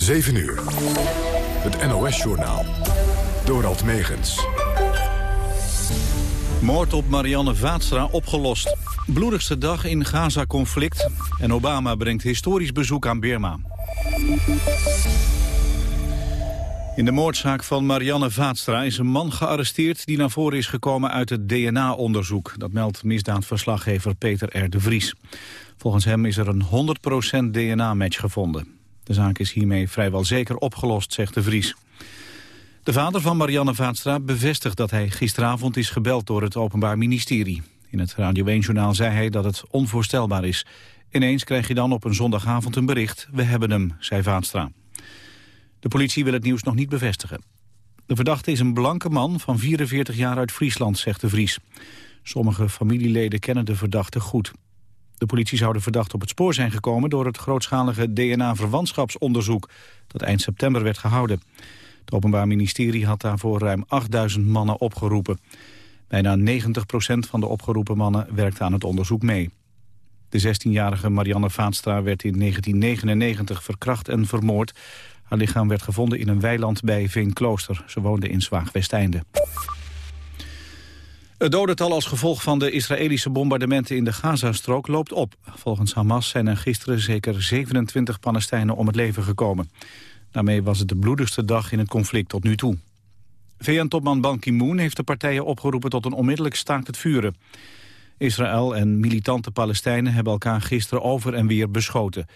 7 uur. Het NOS-journaal. Dorald Megens. Moord op Marianne Vaatstra opgelost. Bloedigste dag in Gaza-conflict. En Obama brengt historisch bezoek aan Birma. In de moordzaak van Marianne Vaatstra is een man gearresteerd... die naar voren is gekomen uit het DNA-onderzoek. Dat meldt misdaadverslaggever Peter R. de Vries. Volgens hem is er een 100% DNA-match gevonden. De zaak is hiermee vrijwel zeker opgelost, zegt de Vries. De vader van Marianne Vaatstra bevestigt dat hij gisteravond is gebeld door het Openbaar Ministerie. In het Radio 1-journaal zei hij dat het onvoorstelbaar is. Ineens krijg je dan op een zondagavond een bericht. We hebben hem, zei Vaatstra. De politie wil het nieuws nog niet bevestigen. De verdachte is een blanke man van 44 jaar uit Friesland, zegt de Vries. Sommige familieleden kennen de verdachte goed. De politie zou de verdachte op het spoor zijn gekomen... door het grootschalige DNA-verwantschapsonderzoek... dat eind september werd gehouden. Het Openbaar Ministerie had daarvoor ruim 8000 mannen opgeroepen. Bijna 90% van de opgeroepen mannen werkte aan het onderzoek mee. De 16-jarige Marianne Vaatstra werd in 1999 verkracht en vermoord. Haar lichaam werd gevonden in een weiland bij Veenklooster. Ze woonde in Zwaag-Westeinde. Het dodental als gevolg van de Israëlische bombardementen in de Gazastrook loopt op. Volgens Hamas zijn er gisteren zeker 27 Palestijnen om het leven gekomen. Daarmee was het de bloedigste dag in het conflict tot nu toe. VN-topman Ban Ki-moon heeft de partijen opgeroepen tot een onmiddellijk staakt het vuren. Israël en militante Palestijnen hebben elkaar gisteren over en weer beschoten.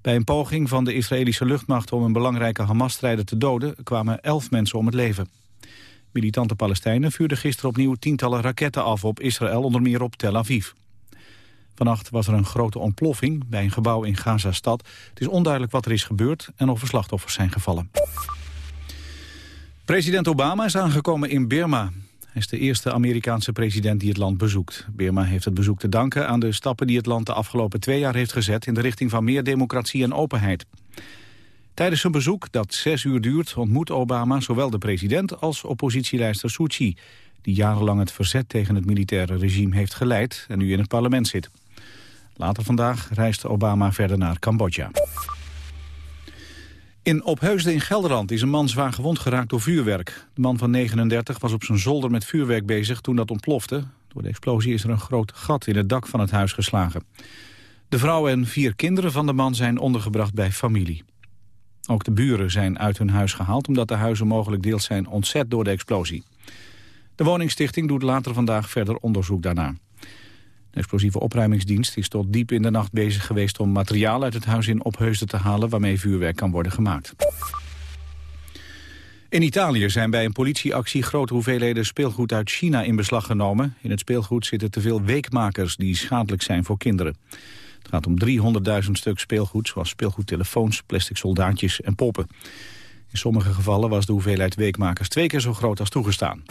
Bij een poging van de Israëlische luchtmacht om een belangrijke Hamas-strijder te doden... kwamen elf mensen om het leven. Militante Palestijnen vuurden gisteren opnieuw tientallen raketten af op Israël, onder meer op Tel Aviv. Vannacht was er een grote ontploffing bij een gebouw in Gaza-stad. Het is onduidelijk wat er is gebeurd en of er slachtoffers zijn gevallen. President Obama is aangekomen in Burma. Hij is de eerste Amerikaanse president die het land bezoekt. Burma heeft het bezoek te danken aan de stappen die het land de afgelopen twee jaar heeft gezet... in de richting van meer democratie en openheid. Tijdens zijn bezoek, dat zes uur duurt, ontmoet Obama zowel de president als oppositieleider Suu die jarenlang het verzet tegen het militaire regime heeft geleid en nu in het parlement zit. Later vandaag reist Obama verder naar Cambodja. In Opheusden in Gelderland is een man zwaar gewond geraakt door vuurwerk. De man van 39 was op zijn zolder met vuurwerk bezig toen dat ontplofte. Door de explosie is er een groot gat in het dak van het huis geslagen. De vrouw en vier kinderen van de man zijn ondergebracht bij familie. Ook de buren zijn uit hun huis gehaald... omdat de huizen mogelijk deels zijn ontzet door de explosie. De woningstichting doet later vandaag verder onderzoek daarna. De explosieve opruimingsdienst is tot diep in de nacht bezig geweest... om materiaal uit het huis in Opheusden te halen... waarmee vuurwerk kan worden gemaakt. In Italië zijn bij een politieactie grote hoeveelheden speelgoed uit China in beslag genomen. In het speelgoed zitten te veel weekmakers die schadelijk zijn voor kinderen. Het gaat om 300.000 stuk speelgoed, zoals speelgoedtelefoons, plastic soldaatjes en poppen. In sommige gevallen was de hoeveelheid weekmakers twee keer zo groot als toegestaan.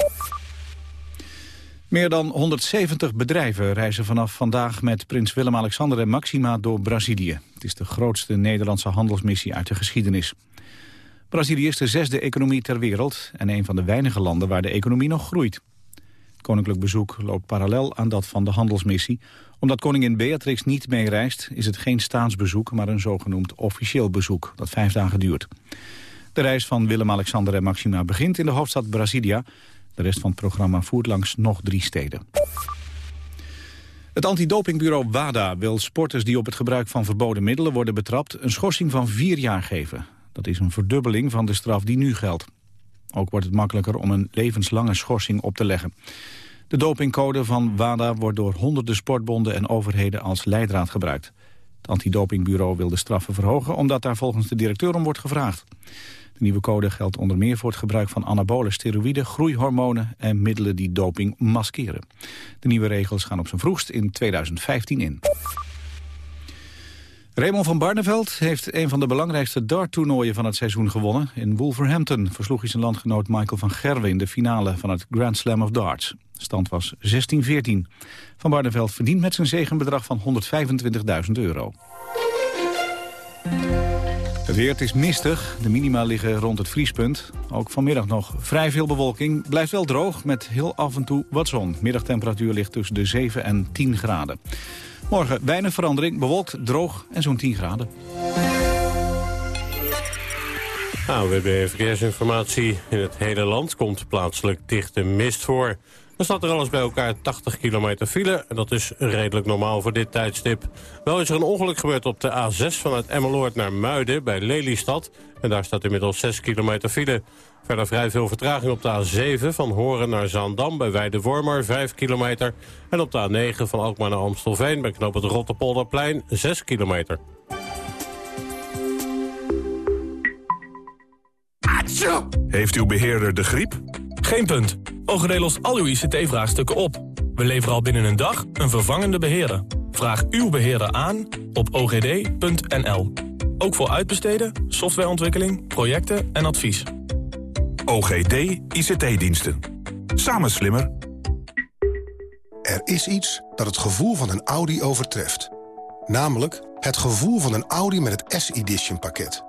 Meer dan 170 bedrijven reizen vanaf vandaag met prins Willem-Alexander en Maxima door Brazilië. Het is de grootste Nederlandse handelsmissie uit de geschiedenis. Brazilië is de zesde economie ter wereld en een van de weinige landen waar de economie nog groeit. Het koninklijk bezoek loopt parallel aan dat van de handelsmissie. Omdat koningin Beatrix niet meereist is het geen staatsbezoek, maar een zogenoemd officieel bezoek dat vijf dagen duurt. De reis van Willem-Alexander en Maxima begint in de hoofdstad Brasilia de rest van het programma voert langs nog drie steden. Het antidopingbureau WADA wil sporters die op het gebruik van verboden middelen worden betrapt een schorsing van vier jaar geven. Dat is een verdubbeling van de straf die nu geldt. Ook wordt het makkelijker om een levenslange schorsing op te leggen. De dopingcode van WADA wordt door honderden sportbonden en overheden als leidraad gebruikt. Het antidopingbureau wil de straffen verhogen omdat daar volgens de directeur om wordt gevraagd. De nieuwe code geldt onder meer voor het gebruik van anabole steroïden, groeihormonen en middelen die doping maskeren. De nieuwe regels gaan op zijn vroegst in 2015 in. Raymond van Barneveld heeft een van de belangrijkste darttoernooien van het seizoen gewonnen. In Wolverhampton versloeg hij zijn landgenoot Michael van Gerwen in de finale van het Grand Slam of Darts. Stand was 16-14. Van Barneveld verdient met zijn zegen een bedrag van 125.000 euro. Het weer, is mistig. De minima liggen rond het vriespunt. Ook vanmiddag nog vrij veel bewolking. Blijft wel droog met heel af en toe wat zon. Middagtemperatuur ligt tussen de 7 en 10 graden. Morgen weinig verandering, bewolkt, droog en zo'n 10 graden. AWB Verkeersinformatie. In het hele land komt plaatselijk dichte mist voor. Er staat er alles bij elkaar 80 kilometer file. En dat is redelijk normaal voor dit tijdstip. Wel is er een ongeluk gebeurd op de A6 vanuit Emmeloord naar Muiden bij Lelystad. En daar staat inmiddels 6 kilometer file. Verder vrij veel vertraging op de A7 van Horen naar Zaandam bij Weidewormer 5 kilometer. En op de A9 van Alkmaar naar Amstelveen bij knoop het Rotterpolderplein 6 kilometer. Heeft uw beheerder de griep? Geen punt. OGD lost al uw ICT-vraagstukken op. We leveren al binnen een dag een vervangende beheerder. Vraag uw beheerder aan op ogd.nl. Ook voor uitbesteden, softwareontwikkeling, projecten en advies. OGD ICT-diensten. Samen slimmer. Er is iets dat het gevoel van een Audi overtreft. Namelijk het gevoel van een Audi met het S-Edition pakket.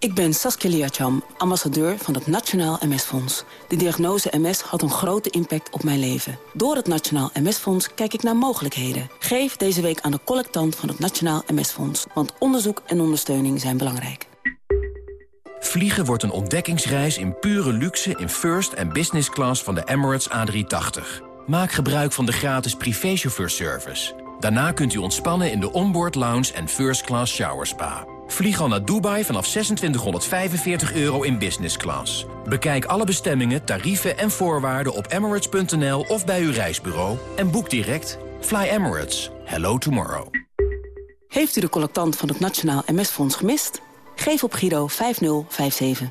Ik ben Saskia Liacham, ambassadeur van het Nationaal MS-fonds. De diagnose MS had een grote impact op mijn leven. Door het Nationaal MS-fonds kijk ik naar mogelijkheden. Geef deze week aan de collectant van het Nationaal MS-fonds. Want onderzoek en ondersteuning zijn belangrijk. Vliegen wordt een ontdekkingsreis in pure luxe in first en business class van de Emirates A380. Maak gebruik van de gratis privéchauffeurservice. Daarna kunt u ontspannen in de onboard lounge en first class shower spa. Vlieg al naar Dubai vanaf 2645 euro in business class. Bekijk alle bestemmingen, tarieven en voorwaarden op emirates.nl of bij uw reisbureau. En boek direct. Fly Emirates. Hello tomorrow. Heeft u de collectant van het Nationaal MS-fonds gemist? Geef op Giro 5057.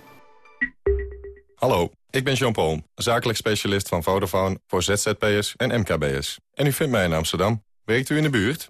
Hallo, ik ben Jean-Paul, zakelijk specialist van Vodafone voor ZZP'ers en MKB'ers. En u vindt mij in Amsterdam. Werkt u in de buurt?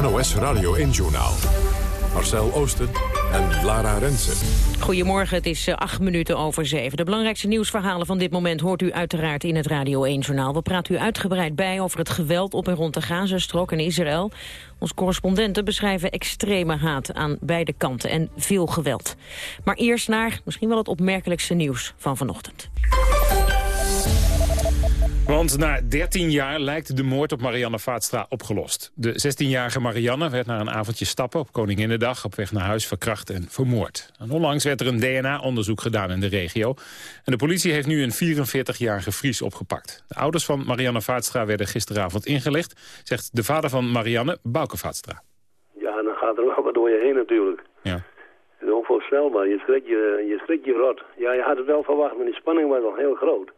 NOS Radio 1-journaal. Marcel Oosten en Lara Rensen. Goedemorgen, het is uh, acht minuten over zeven. De belangrijkste nieuwsverhalen van dit moment hoort u uiteraard in het Radio 1-journaal. We praten u uitgebreid bij over het geweld op en rond de Gazastrook in Israël. Onze correspondenten beschrijven extreme haat aan beide kanten en veel geweld. Maar eerst naar misschien wel het opmerkelijkste nieuws van vanochtend. Want na 13 jaar lijkt de moord op Marianne Vaatstra opgelost. De 16-jarige Marianne werd na een avondje stappen op Koninginnedag... op weg naar huis verkracht en vermoord. En onlangs werd er een DNA-onderzoek gedaan in de regio. En de politie heeft nu een 44-jarige Fries opgepakt. De ouders van Marianne Vaatstra werden gisteravond ingelicht... zegt de vader van Marianne, Bouke Vaatstra. Ja, dan gaat er wel wat door je heen natuurlijk. Ja. Het is onvoorstelbaar. Je schrikt je, je, schrikt je rot. Ja, je had het wel verwacht, maar die spanning was al heel groot.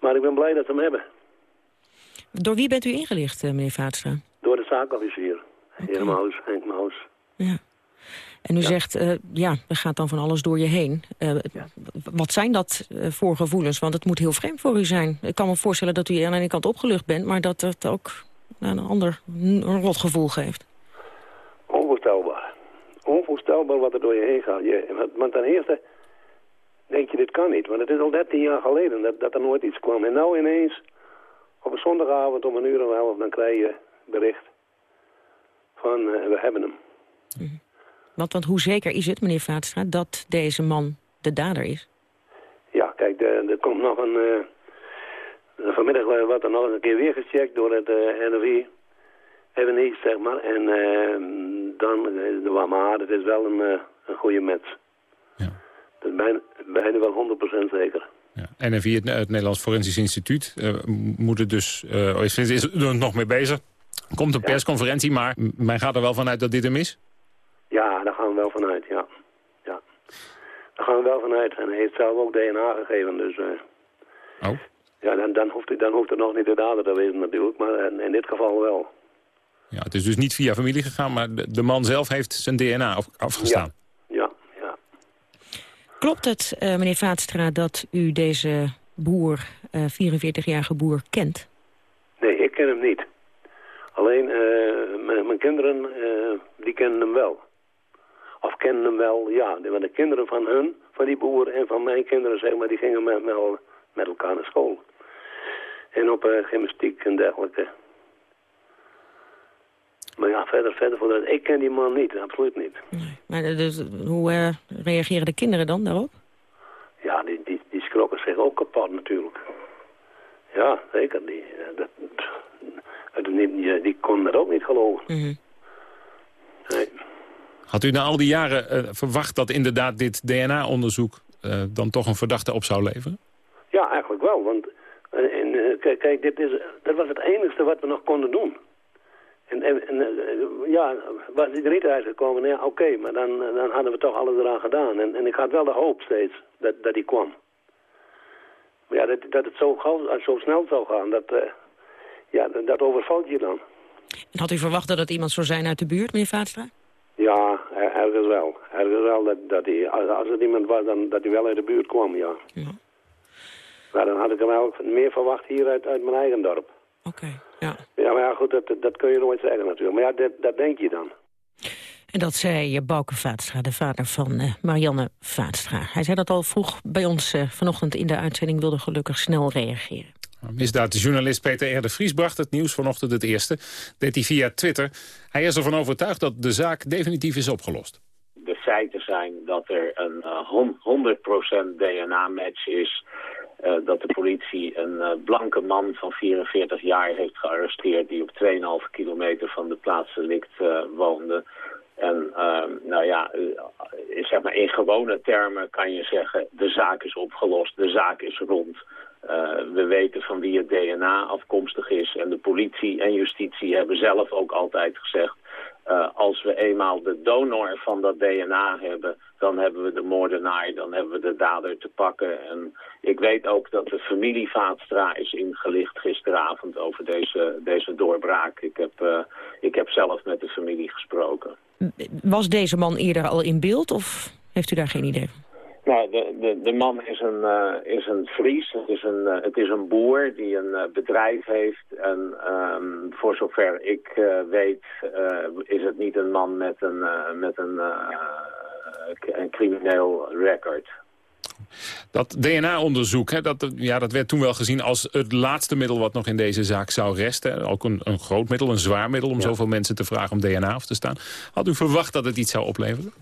Maar ik ben blij dat ze hem hebben. Door wie bent u ingelicht, eh, meneer Vaatstra? Door de zaakofficier. Okay. Heer Maus, Henk Maus. Ja. En u ja. zegt, uh, ja, er gaat dan van alles door je heen. Uh, ja. Wat zijn dat uh, voor gevoelens? Want het moet heel vreemd voor u zijn. Ik kan me voorstellen dat u aan de ene kant opgelucht bent... maar dat het ook nou, een ander een rot gevoel geeft. Onvoorstelbaar. Onvoorstelbaar wat er door je heen gaat. Je, want ten eerste denk je, dit kan niet. Want het is al 13 jaar geleden dat, dat er nooit iets kwam. En nou ineens, op een zondagavond om een uur een half, dan krijg je bericht van uh, we hebben hem. Mm. Want, want hoe zeker is het, meneer Vaatstra, dat deze man de dader is? Ja, kijk, er, er komt nog een... Uh, vanmiddag wordt er nog een keer weer gecheckt door het uh, NRV. Even niet, zeg maar. En dan, maar het is wel een, een goede match. Dat is bijna, bijna wel 100% zeker. Ja. NFI, het, het Nederlands Forensisch Instituut, uh, moet er dus, uh, is, is er nog mee bezig. Komt een persconferentie, maar men gaat er wel vanuit dat dit hem is? Ja, daar gaan we wel vanuit, ja. ja. Daar gaan we wel vanuit. En hij heeft zelf ook DNA gegeven, dus... Uh, oh. Ja, dan, dan, hoeft, het- dan hoeft het nog niet de dader te wezen natuurlijk, maar in, in dit geval wel. Ja, het is dus niet via familie gegaan, maar de, de man zelf heeft zijn DNA af- afgestaan. Ja. Klopt het, eh, meneer Vaatstra, dat u deze boer, eh 44-jarige boer, kent? Nee, ik ken hem niet. Alleen eh, mijn kinderen, eh, die kennen hem wel. Of kennen hem wel, ja. Want de kinderen van hun, van die boer en van mijn kinderen, zeg maar, die gingen met, met, el- met elkaar naar school. En op eh, gymnastiek en dergelijke. Maar ja, verder, verder voor dat. Ik ken die man niet, absoluut niet. Maar eh, dus, hoe eh, reageren de kinderen dan daarop? Ja, die, die, die schrokken zich ook kapot natuurlijk. Ja, zeker. Die, eh, dat, die, die, die kon dat ook niet geloven. Mhm. Nee. Had u na al die jaren eh, verwacht dat inderdaad dit DNA-onderzoek... eh, dan toch een verdachte op zou leveren? Ja, eigenlijk wel. Want eh, en, eh, kijk, kijk dit is, dat was het enige wat we nog konden doen. En, en, en, eh, ja, was hij er niet uitgekomen, ja, oké, maar dan, eh, dan hadden we toch alles eraan gedaan. En, en ik had wel de hoop steeds dat, dat hij kwam. Maar ja, dat, dat het zo, gauw, eh, zo snel zou gaan, dat, ja, dat, overvalt je dan. En had u verwacht dat het iemand zou zijn uit de buurt, meneer Vaatstra? Ja, er- ergens wel. Ergens wel dat, dat hij, als, als het iemand was, dan dat hij wel uit de buurt kwam, ja. Ja. Maar dan had ik hem wel meer verwacht hier uit, uit mijn eigen dorp. Oké, ja. Ja, maar ja, goed, dat, dat kun je nooit zeggen natuurlijk. Maar ja, dat, dat denk je dan. En dat zei eh, Bouke Vaatstra, de vader van eh, Marianne Vaatstra. Hij zei dat al vroeg bij ons eh, vanochtend in de uitzending... wilde gelukkig snel reageren. Misdaadjournalist Peter R. de Vries bracht het nieuws vanochtend het eerste. Deed hij via Twitter. Hij is ervan overtuigd dat de zaak definitief is opgelost. de feiten zijn dat er een eh, hon- 100% DNA-match is. Eh, dat de politie een eh, blanke man van 44 jaar heeft gearresteerd... die op 2,5 kilometer van de plaats delict eh, woonde. En ehm, nou ja, zeg maar in gewone termen kan je zeggen... de zaak is opgelost, de zaak is rond. We weten van wie het DNA afkomstig is. En de politie en justitie hebben zelf ook altijd gezegd... eh, als we eenmaal de donor van dat DNA hebben... dan hebben we de moordenaar, dan hebben we de dader te pakken. En ik weet ook dat de familie Vaatstra is ingelicht gisteravond... over deze, deze doorbraak. Ik heb, eh, ik heb zelf met de familie gesproken. Was deze man eerder al in beeld of heeft u daar geen idee van? Nou, de, de, de man is een, eh, is een Fries. Het is een, eh, het is een boer die een eh, bedrijf heeft. En ehm, voor zover ik weet is het niet een man met een, met een, een crimineel record. Dat DNA-onderzoek, hè, dat, ja, dat werd toen wel gezien als het laatste middel wat nog in deze zaak zou resten. Ook een, een groot middel, een zwaar middel om zoveel mensen te vragen om DNA af te staan. Had u verwacht dat het iets zou opleveren?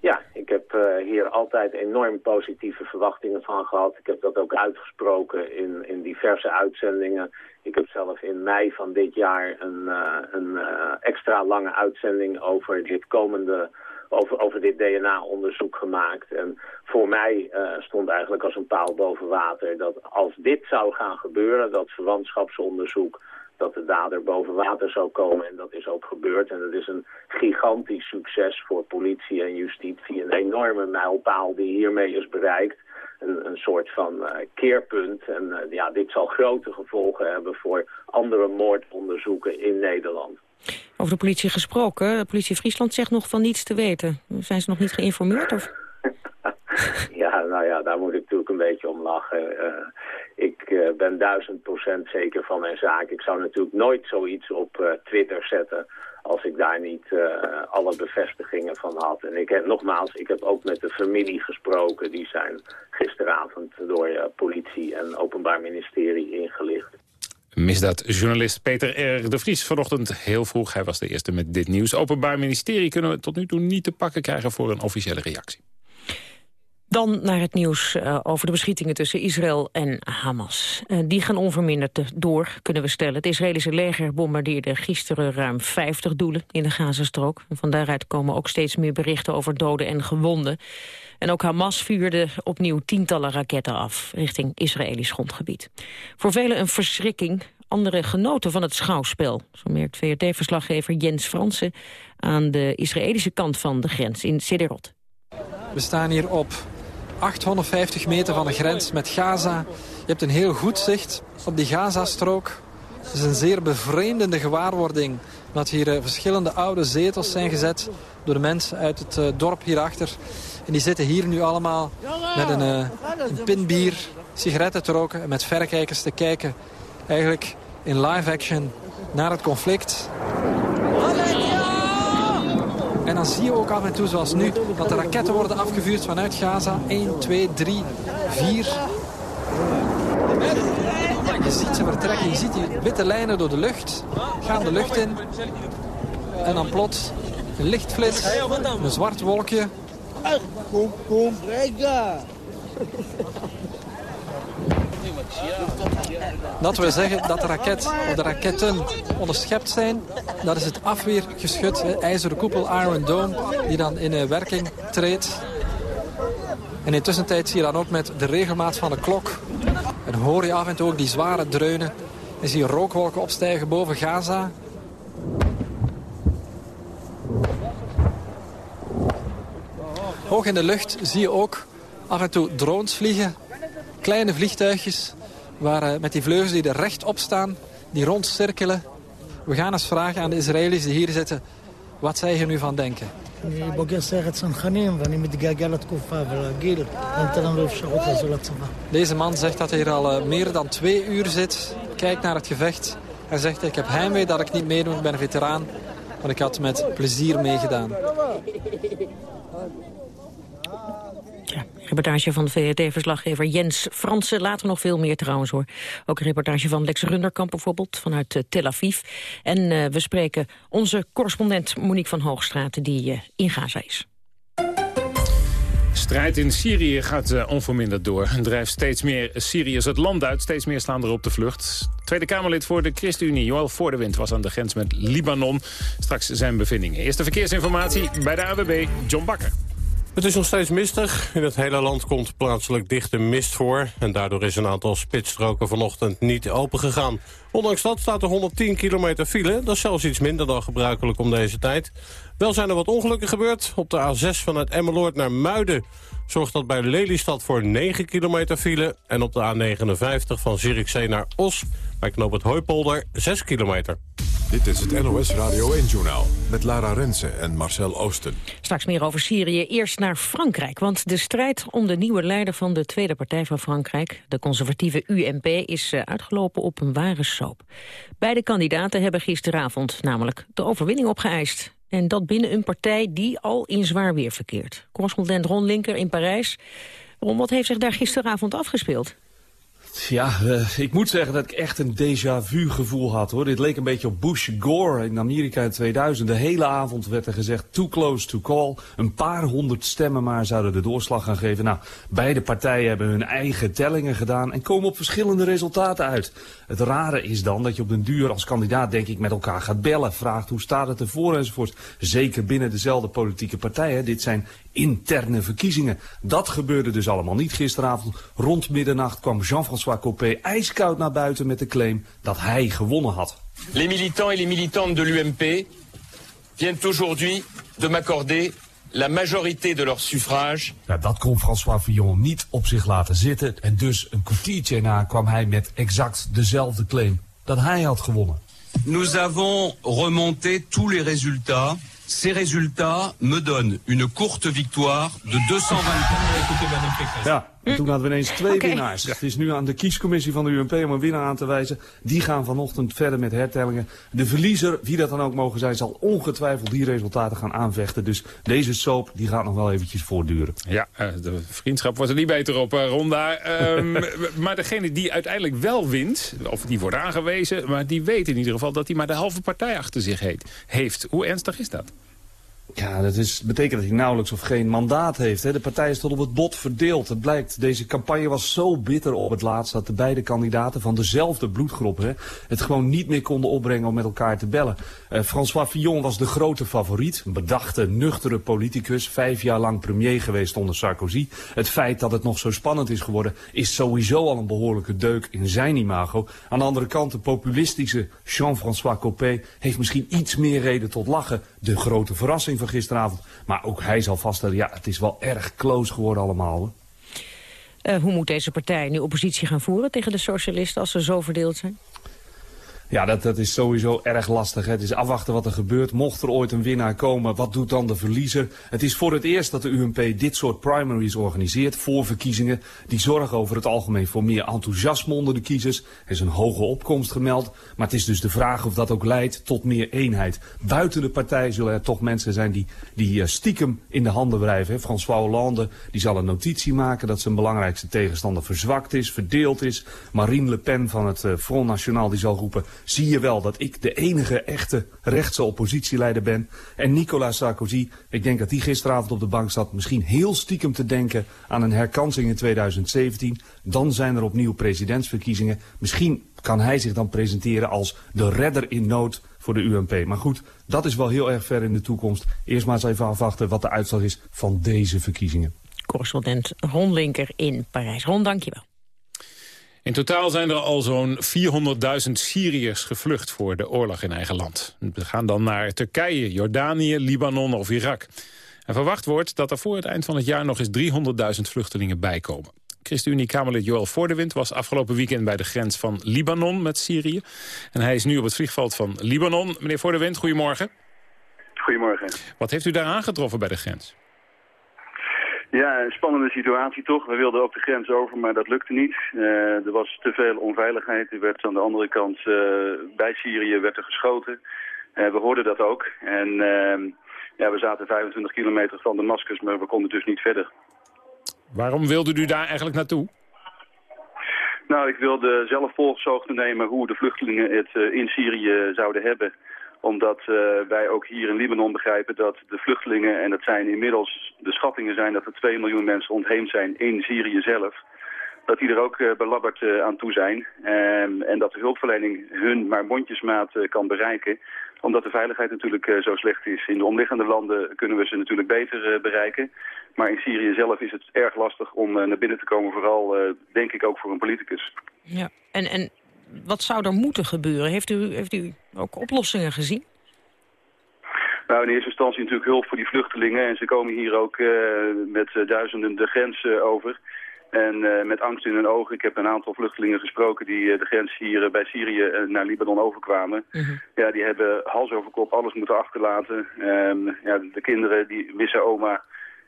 Ja, ik heb eh, hier altijd enorm positieve verwachtingen van gehad. Ik heb dat ook uitgesproken in, in diverse uitzendingen. Ik heb zelf in mei van dit jaar een, eh, een eh, extra lange uitzending over dit komende over, over dit DNA-onderzoek gemaakt. En voor mij eh, stond eigenlijk als een paal boven water dat als dit zou gaan gebeuren, dat verwantschapsonderzoek, dat de dader boven water zou komen. En dat is ook gebeurd. En het is een gigantisch succes voor politie en justitie. Een enorme mijlpaal die hiermee is bereikt. Een, een soort van eh, keerpunt. En eh, ja, dit zal grote gevolgen hebben voor andere moordonderzoeken in Nederland. Over de politie gesproken. De politie Friesland zegt nog van niets te weten. Zijn ze nog niet geïnformeerd? Of? Ja, nou ja, daar moet ik natuurlijk een beetje om lachen. Eh, ik eh, ben duizend procent zeker van mijn zaak. Ik zou natuurlijk nooit zoiets op eh, Twitter zetten als ik daar niet alle bevestigingen van had. En ik heb nogmaals, ik heb ook met de familie gesproken. Die zijn gisteravond door politie en openbaar ministerie ingelicht. Misdaadjournalist Peter R. de Vries vanochtend heel vroeg. Hij was de eerste met dit nieuws. Openbaar ministerie kunnen we tot nu toe niet te pakken krijgen voor een officiële reactie. Dan naar het nieuws uh, over de beschietingen tussen Israël en Hamas. Uh, die gaan onverminderd door, kunnen we stellen. Het Israëlische leger bombardeerde gisteren ruim 50 doelen in de Gazastrook. Van daaruit komen ook steeds meer berichten over doden en gewonden. En ook Hamas vuurde opnieuw tientallen raketten af richting Israëlisch grondgebied. Voor velen een verschrikking, andere genoten van het schouwspel. Zo merkt VRT-verslaggever Jens Fransen aan de Israëlische kant van de grens in Sderot. We staan hier op 850 meter van de grens met Gaza Je hebt een heel goed zicht op die Gazastrook. Het is een zeer bevreemdende gewaarwording dat hier eh, verschillende oude zetels zijn gezet door de mensen uit het uh, dorp hierachter. En die zitten hier nu allemaal met een, uh, een pinbier, sigaretten te roken en met verrekijkers te kijken. Eigenlijk in live action naar het conflict. En dan zie je ook af en toe, zoals nu, dat de raketten worden afgevuurd vanuit Gaza. 1, 2, 3, 4. Je ziet ze vertrekken, je ziet die witte lijnen door de lucht. Gaan de lucht in. En dan plots een lichtflits, een zwart wolkje. Dat wil zeggen dat de, raket, of de raketten onderschept zijn. Dat is het afweergeschut, hè, ijzeren koepel, Iron Dome, die dan in eh, werking treedt. En in tussentijd zie je dan ook met de regelmaat van de klok. En hoor je af en toe ook die zware dreunen. En zie je rookwolken opstijgen boven Gaza. Hoog in de lucht zie je ook af en toe drones vliegen. Kleine vliegtuigjes waar, uh, met die vleugels die er recht op staan, die rondcirkelen. We gaan eens vragen aan de Israëli's die hier zitten wat zij hier nu van denken. Deze man zegt dat hij hier al uh, meer dan twee uur zit, kijkt naar het gevecht. Hij zegt, ik heb heimwee dat ik niet meedoe, ik ben een veteraan. Want ik had met plezier meegedaan. Reportage van VRT-verslaggever Jens Fransen. Later nog veel meer trouwens hoor. Ook een reportage van Lex Runderkamp bijvoorbeeld vanuit uh, Tel Aviv. En uh, we spreken onze correspondent Monique van Hoogstraten die uh, in Gaza is. strijd in Syrië gaat onverminderd door. En drijft steeds meer Syriërs het land uit. Steeds meer slaan er op de vlucht. Tweede Kamerlid voor de ChristenUnie, Joël Voordewind... was aan de grens met Libanon. Straks zijn bevindingen. Eerste verkeersinformatie bij de AWB, John Bakker. Het is nog steeds mistig. In het hele land komt plaatselijk dichte mist voor. En daardoor is een aantal spitsstroken vanochtend niet opengegaan. Ondanks dat staat er 110 kilometer file. Dat is zelfs iets minder dan gebruikelijk om deze tijd. Wel zijn er wat ongelukken gebeurd. Op de A6 vanuit Emmeloord naar Muiden zorgt dat bij Lelystad voor 9 kilometer file. En op de A59 van Zierikzee naar Os bij knoop het Hooipolder 6 kilometer. Dit is het NOS Radio 1-journaal met Lara Rensen en Marcel Oosten. Straks meer over Syrië. Eerst naar Frankrijk. Want de strijd om de nieuwe leider van de Tweede Partij van Frankrijk... de conservatieve UMP, is eh, uitgelopen op een ware soap. Beide kandidaten hebben gisteravond namelijk de overwinning opgeëist. En dat binnen een partij die al in zwaar weer verkeert. Correspondent Ron Linker in Parijs. Ron, wat heeft zich daar gisteravond afgespeeld? Ja, uh, ik moet zeggen dat ik echt een déjà vu gevoel had hoor. Dit leek een beetje op Bush Gore in Amerika in 2000. De hele avond werd er gezegd too close to call. Een paar honderd stemmen maar zouden de doorslag gaan geven. Nou, beide partijen hebben hun eigen tellingen gedaan en komen op verschillende resultaten uit. Het rare is dan dat je op den duur als kandidaat denk ik met elkaar gaat bellen. Vraagt hoe staat het ervoor enzovoort. Zeker binnen dezelfde politieke partijen. Dit zijn interne verkiezingen. Dat gebeurde dus allemaal niet gisteravond. Rond middernacht kwam Jean-François Copé ijskoud naar buiten met de claim dat hij gewonnen had. Les militants et les militantes de l'UMP viennent aujourd'hui de m'accorder la majorité de leurs suffrages. Nou, dat kon François Fillon niet op zich laten zitten. En dus een kwartiertje na kwam hij met exact dezelfde claim dat hij had gewonnen. Nous avons remonté tous les résultats Ces résultats me donnent une courte victoire de 220... Ja, en toen hadden we ineens twee okay. winnaars. Het is nu aan de kiescommissie van de UMP om een winnaar aan te wijzen. Die gaan vanochtend verder met hertellingen. De verliezer, wie dat dan ook mogen zijn, zal ongetwijfeld die resultaten gaan aanvechten. Dus deze soap die gaat nog wel eventjes voortduren. Ja, de vriendschap wordt er niet beter op, Ronda. Um, maar degene die uiteindelijk wel wint, of die wordt aangewezen... maar die weet in ieder geval dat hij maar de halve partij achter zich heeft. Hoe ernstig is dat? Ja, dat is, betekent dat hij nauwelijks of geen mandaat heeft. Hè. De partij is tot op het bot verdeeld. Het blijkt, deze campagne was zo bitter op het laatst... dat de beide kandidaten van dezelfde bloedgroep het gewoon niet meer konden opbrengen om met elkaar te bellen. Uh, François Fillon was de grote favoriet. Een bedachte, nuchtere politicus. Vijf jaar lang premier geweest onder Sarkozy. Het feit dat het nog zo spannend is geworden... is sowieso al een behoorlijke deuk in zijn imago. Aan de andere kant, de populistische Jean-François Copé... heeft misschien iets meer reden tot lachen. De grote verrassing van gisteravond. Maar ook hij zal vaststellen, ja, het is wel erg close geworden allemaal. Hoor. Uh, hoe moet deze partij nu oppositie gaan voeren tegen de socialisten als ze zo verdeeld zijn? Ja, dat, dat is sowieso erg lastig. Het is afwachten wat er gebeurt. Mocht er ooit een winnaar komen, wat doet dan de verliezer? Het is voor het eerst dat de UMP dit soort primaries organiseert, voor verkiezingen. Die zorgen over het algemeen voor meer enthousiasme onder de kiezers. Er is een hoge opkomst gemeld. Maar het is dus de vraag of dat ook leidt tot meer eenheid. Buiten de partij zullen er toch mensen zijn die, die eh, stiekem in de handen wrijven. François Hollande die zal een notitie maken dat zijn belangrijkste tegenstander verzwakt is, verdeeld is. Marine Le Pen van het eh, Front National die zal roepen zie je wel dat ik de enige echte rechtse oppositieleider ben. En Nicolas Sarkozy, ik denk dat hij gisteravond op de bank zat... misschien heel stiekem te denken aan een herkansing in 2017. Dan zijn er opnieuw presidentsverkiezingen. Misschien kan hij zich dan presenteren als de redder in nood voor de UMP. Maar goed, dat is wel heel erg ver in de toekomst. Eerst maar eens even afwachten wat de uitslag is van deze verkiezingen. Correspondent Ron Linker in Parijs. Ron, dankjewel. In totaal zijn er al zo'n 400.000 Syriërs gevlucht voor de oorlog in eigen land. We gaan dan naar Turkije, Jordanië, Libanon of Irak. En verwacht wordt dat er voor het eind van het jaar nog eens 300.000 vluchtelingen bijkomen. ChristenUnie-Kamerlid Joël Voordewind was afgelopen weekend bij de grens van Libanon met Syrië. En hij is nu op het vliegveld van Libanon. Meneer Voordewind, goedemorgen. Goedemorgen. Wat heeft u daar aangetroffen bij de grens? Ja, een spannende situatie toch. We wilden ook de grens over, maar dat lukte niet. Uh, er was te veel onveiligheid. Er werd aan de andere kant uh, bij Syrië werd er geschoten. Uh, we hoorden dat ook. En ehm, ja, we zaten 25 kilometer van Damascus, maar we konden dus niet verder. Waarom wilde u daar eigenlijk naartoe? Nou, ik wilde zelf volgzoog nemen hoe de vluchtelingen het in Syrië zouden hebben omdat uh, wij ook hier in Libanon begrijpen dat de vluchtelingen, en dat zijn inmiddels, de schattingen zijn dat er 2 miljoen mensen ontheemd zijn in Syrië zelf, dat die er ook uh, belabberd uh, aan toe zijn. Um, en dat de hulpverlening hun maar mondjesmaat kan bereiken, omdat de veiligheid natuurlijk zo slecht is. In de omliggende landen kunnen we ze natuurlijk beter bereiken. Maar in Syrië zelf is het erg lastig om naar binnen te komen, vooral denk ik ook voor een politicus. Ja, en, en wat zou er moeten gebeuren? Heeft u, heeft u ook oplossingen gezien? Nou, in eerste instantie natuurlijk hulp voor die vluchtelingen. En ze komen hier ook uh, met uh, duizenden de grens uh, over. En met angst in hun ogen. Ik heb een aantal vluchtelingen gesproken die de grens hier bij Syrië naar Libanon overkwamen. -hmm. Ja, die hebben hals over kop alles moeten achterlaten. Um, ja, de kinderen die missen oma.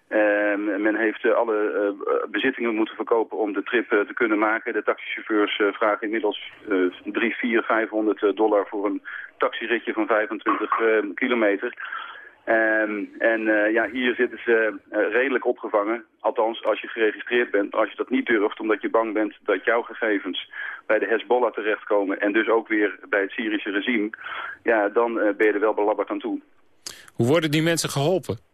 Um, men heeft uh, alle uh, bezittingen moeten verkopen om de trip uh, te kunnen maken. De taxichauffeurs vragen inmiddels 3, 4, 500 dollar voor een taxiritje van 25 kilometer. Um, en ja, hier zitten ze redelijk opgevangen. Althans, als je geregistreerd bent. Als je dat niet durft omdat je bang bent dat jouw gegevens bij de Hezbollah terechtkomen... en dus ook weer bij het Syrische regime, ja, dan ben je er wel belabberd aan toe. Hoe worden die mensen geholpen?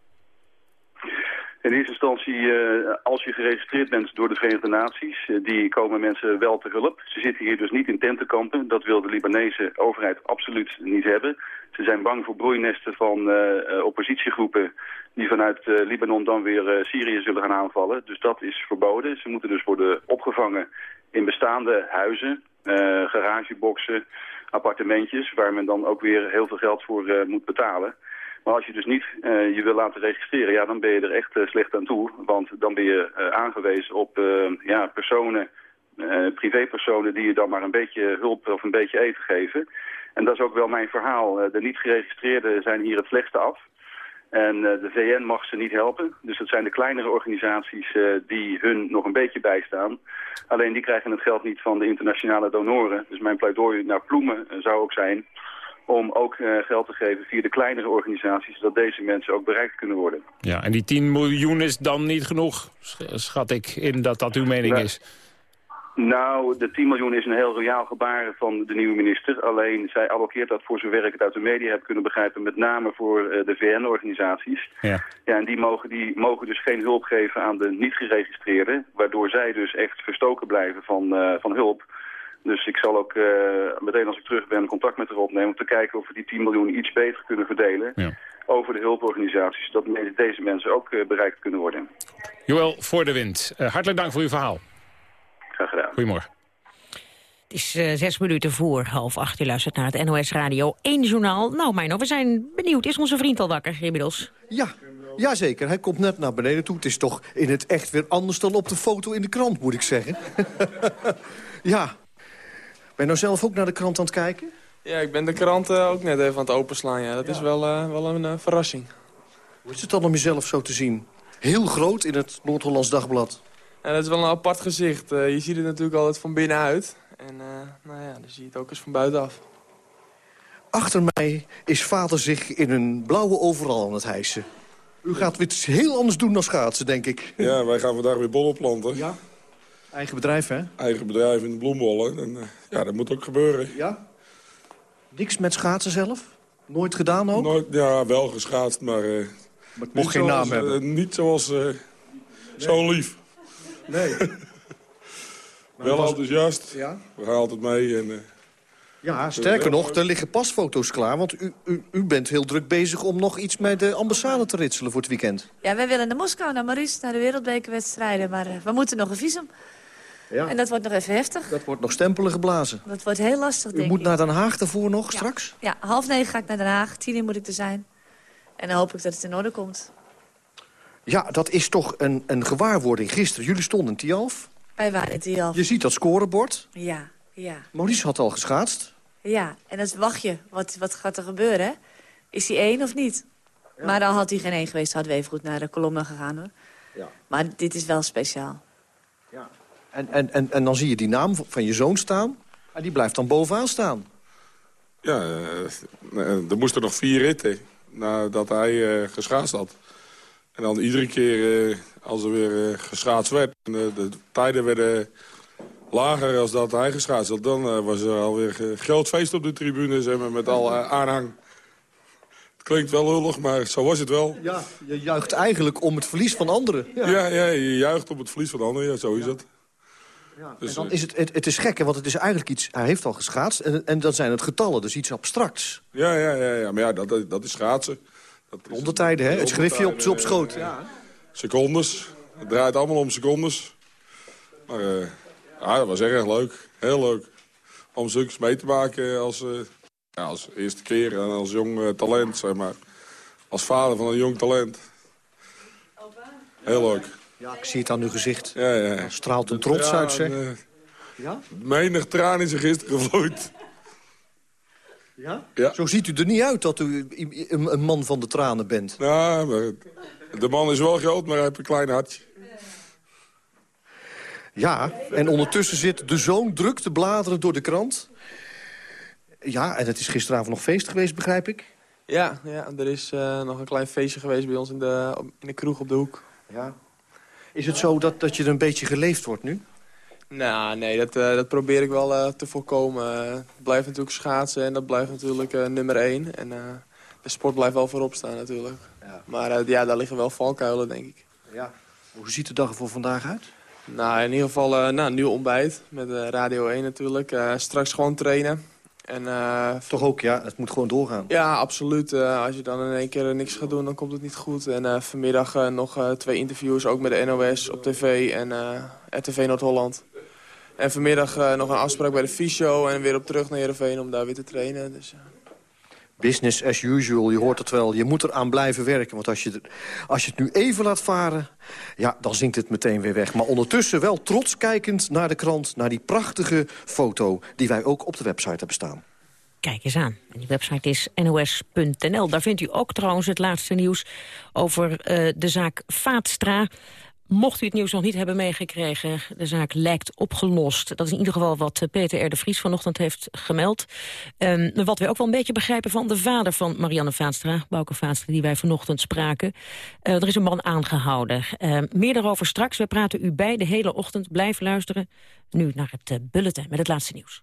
In eerste instantie, uh, als je geregistreerd bent door de Verenigde Naties, uh, die komen mensen wel te hulp. Ze zitten hier dus niet in tentenkampen. Dat wil de Libanese overheid absoluut niet hebben. Ze zijn bang voor broeinesten van uh, oppositiegroepen die vanuit Libanon dan weer Syrië zullen gaan aanvallen. Dus dat is verboden. Ze moeten dus worden opgevangen in bestaande huizen, garageboxen, appartementjes, waar men dan ook weer heel veel geld voor moet betalen. Maar als je dus niet uh, je wil laten registreren, ja, dan ben je er echt uh, slecht aan toe. Want dan ben je uh, aangewezen op ja, personen, privépersonen die je dan maar een beetje hulp of een beetje eten geven. En dat is ook wel mijn verhaal. de niet geregistreerden zijn hier het slechtste af. En de VN mag ze niet helpen. Dus dat zijn de kleinere organisaties die hun nog een beetje bijstaan. Alleen die krijgen het geld niet van de internationale donoren. Dus mijn pleidooi naar Ploemen zou ook zijn om ook uh, geld te geven via de kleinere organisaties... zodat deze mensen ook bereikt kunnen worden. Ja, en die 10 miljoen is dan niet genoeg, schat ik, in dat dat uw mening is? Nou, de 10 miljoen is een heel royaal gebaar van de nieuwe minister. Alleen zij allokeert dat voor zover ik het uit de media heb kunnen begrijpen... met name voor uh, de VN-organisaties. Ja. ja, en die mogen, die mogen dus geen hulp geven aan de niet-geregistreerden... waardoor zij dus echt verstoken blijven van, uh, van hulp... Dus ik zal ook uh, meteen als ik terug ben contact met haar opnemen... om te kijken of we die 10 miljoen iets beter kunnen verdelen... Ja. over de hulporganisaties, zodat deze mensen ook uh, bereikt kunnen worden. Joël Voor de Wind, uh, hartelijk dank voor uw verhaal. Graag gedaan. Goedemorgen. Het is zes minuten voor half acht. Je luistert naar het NOS Radio 1 journaal. Nou, Meino, we zijn benieuwd. Is onze vriend al wakker inmiddels? Ja, Jazeker, hij komt net naar beneden toe. Het is toch in het echt weer anders dan op de foto in de krant, moet ik zeggen. ja. Ben je nou zelf ook naar de krant aan het kijken? Ja, ik ben de krant uh, ook net even aan het openslaan. Ja. Dat ja. is wel, uh, wel een uh, verrassing. Hoe is het dan om jezelf zo te zien? Heel groot in het Noord-Hollands Dagblad. Ja, dat is wel een apart gezicht. je ziet het natuurlijk altijd van binnenuit. En nou ja, dan zie je het ook eens van buitenaf. Achter mij is vader zich in een blauwe overal aan het hijsen. U gaat iets heel anders doen dan schaatsen, denk ik. Ja, wij gaan vandaag weer bollen planten. Ja. Eigen bedrijf, hè? Eigen bedrijf in de bloembollen. En, uh, ja, dat moet ook gebeuren. Ja? Niks met schaatsen zelf? Nooit gedaan ook? Nooit, ja, wel geschaatst, maar... Uh, maar het mocht geen naam hebben. Uh, niet zoals nee. zo lief. Nee. wel was... enthousiast. Ja? We gaan altijd mee en... Ja, sterker nog, er liggen pasfoto's klaar. Want u, u, u bent heel druk bezig om nog iets met de ambassade te ritselen voor het weekend. Ja, wij willen naar Moskou, naar Maurice, naar de wereldbekerwedstrijden. Maar uh, we moeten nog een visum. Ja. En dat wordt nog even heftig. Dat wordt nog stempelen geblazen. Dat wordt heel lastig, U denk moet ik. naar Den Haag daarvoor nog, ja. straks? Ja, half negen ga ik naar Den Haag. Tien uur moet ik er zijn. En dan hoop ik dat het in orde komt. Ja, dat is toch een, een gewaarwording. Gisteren, jullie stonden in Tialf. Wij waren in Tialf. Je ziet dat scorebord. Ja, ja. Maurice had al geschaatst. Ja, en dan wacht je. Wat, wat gaat er gebeuren? Is hij één of niet? Ja. Maar dan had hij geen één geweest, hadden we even goed naar de kolommen gegaan. Hoor. Ja. Maar dit is wel speciaal. En, en, en, en dan zie je die naam van je zoon staan. En die blijft dan bovenaan staan. Ja, uh, er moesten nog vier ritten nadat hij uh, geschaatst had. En dan iedere keer als er weer geschaatst werd... de, de tijden werden lager als dat hij geschaatst had. Dan was er alweer uh, groot feest op de tribune zeg maar, met al aanhang. Het klinkt wel lullig, maar zo was het wel. Ja, je juicht eigenlijk om het verlies van anderen. Ja, ja, ja je juicht om het verlies van anderen, ja, zo is ja. Ja, dus, en dan is het, het, het is gek, want het is eigenlijk iets... Hij heeft al geschaatst en, en dat zijn het getallen, dus iets abstracts. Ja, ja, ja, ja maar ja, dat, dat is schaatsen. Dat is, ondertijden, hè? Het schriftje op, op schoot. Ja. Secondes. Het draait allemaal om secondes. Maar... Ja, dat was erg leuk. Heel leuk. Om zulks mee te maken als, uh, ja, als eerste keer en als jong uh, talent, zeg maar. Als vader van een jong talent. Heel leuk. Ja, ik zie het aan uw gezicht. Ja, ja. Straalt een trots uit, zeg. Uh, ja? Menig traan is er gisteren gevloeid. Ja? ja? Zo ziet u er niet uit dat u een, een man van de tranen bent. Ja, maar de man is wel groot, maar hij heeft een klein hartje. Ja, en ondertussen zit de zoon druk te bladeren door de krant. Ja, en het is gisteravond nog feest geweest, begrijp ik? Ja, ja er is uh, nog een klein feestje geweest bij ons in de, in de kroeg op de hoek. Ja. Is het zo dat, dat je er een beetje geleefd wordt nu? Nou, nee, dat, uh, dat probeer ik wel uh, te voorkomen. het blijft natuurlijk schaatsen en dat blijft natuurlijk nummer één. En de sport blijft wel voorop staan natuurlijk. Ja. Maar ja, daar liggen wel valkuilen, denk ik. Ja. Hoe ziet de dag er voor vandaag uit? Nou, in ieder geval nou, nieuw ontbijt met Radio 1 natuurlijk. Straks gewoon trainen. En, Toch ook, ja? Het moet gewoon doorgaan. Ja, absoluut. als je dan in één keer niks gaat doen, dan komt het niet goed. En vanmiddag nog twee interviews, ook met de NOS op tv en RTV Noord-Holland. En vanmiddag nog een afspraak bij de Fysio en weer op terug naar Heerenveen om daar weer te trainen. Dus, Business as usual, je hoort het wel. Je moet eraan blijven werken, want als je, als je het nu even laat varen... ja, dan zinkt het meteen weer weg. Maar ondertussen wel trots kijkend naar de krant... naar die prachtige foto die wij ook op de website hebben staan. Kijk eens aan. Die website is nos.nl. Daar vindt u ook trouwens het laatste nieuws over uh, de zaak Vaatstra... Mocht u het nieuws nog niet hebben meegekregen, de zaak lijkt opgelost. Dat is in ieder geval wat Peter R. de Vries vanochtend heeft gemeld. Um, wat we ook wel een beetje begrijpen van de vader van Marianne Vaatstra, Bouke Vaatstra, die wij vanochtend spraken. Uh, er is een man aangehouden. Uh, meer daarover straks. We praten u bij de hele ochtend. Blijf luisteren. Nu naar het uh, bulletin met het laatste nieuws.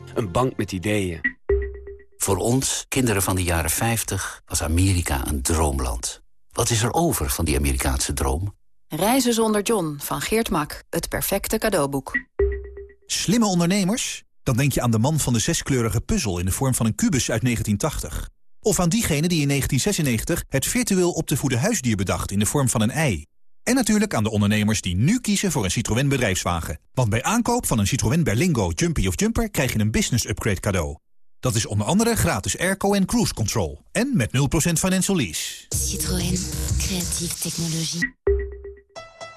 Een bank met ideeën. Voor ons, kinderen van de jaren 50, was Amerika een droomland. Wat is er over van die Amerikaanse droom? Reizen zonder John van Geert Mak. Het perfecte cadeauboek. Slimme ondernemers? Dan denk je aan de man van de zeskleurige puzzel in de vorm van een kubus uit 1980. Of aan diegene die in 1996 het virtueel op te voeden huisdier bedacht in de vorm van een ei. En natuurlijk aan de ondernemers die nu kiezen voor een Citroën bedrijfswagen. Want bij aankoop van een Citroën Berlingo, Jumpy of Jumper krijg je een business upgrade cadeau. Dat is onder andere gratis airco en cruise control. En met 0% financial lease. Citroën. Creatieve technologie.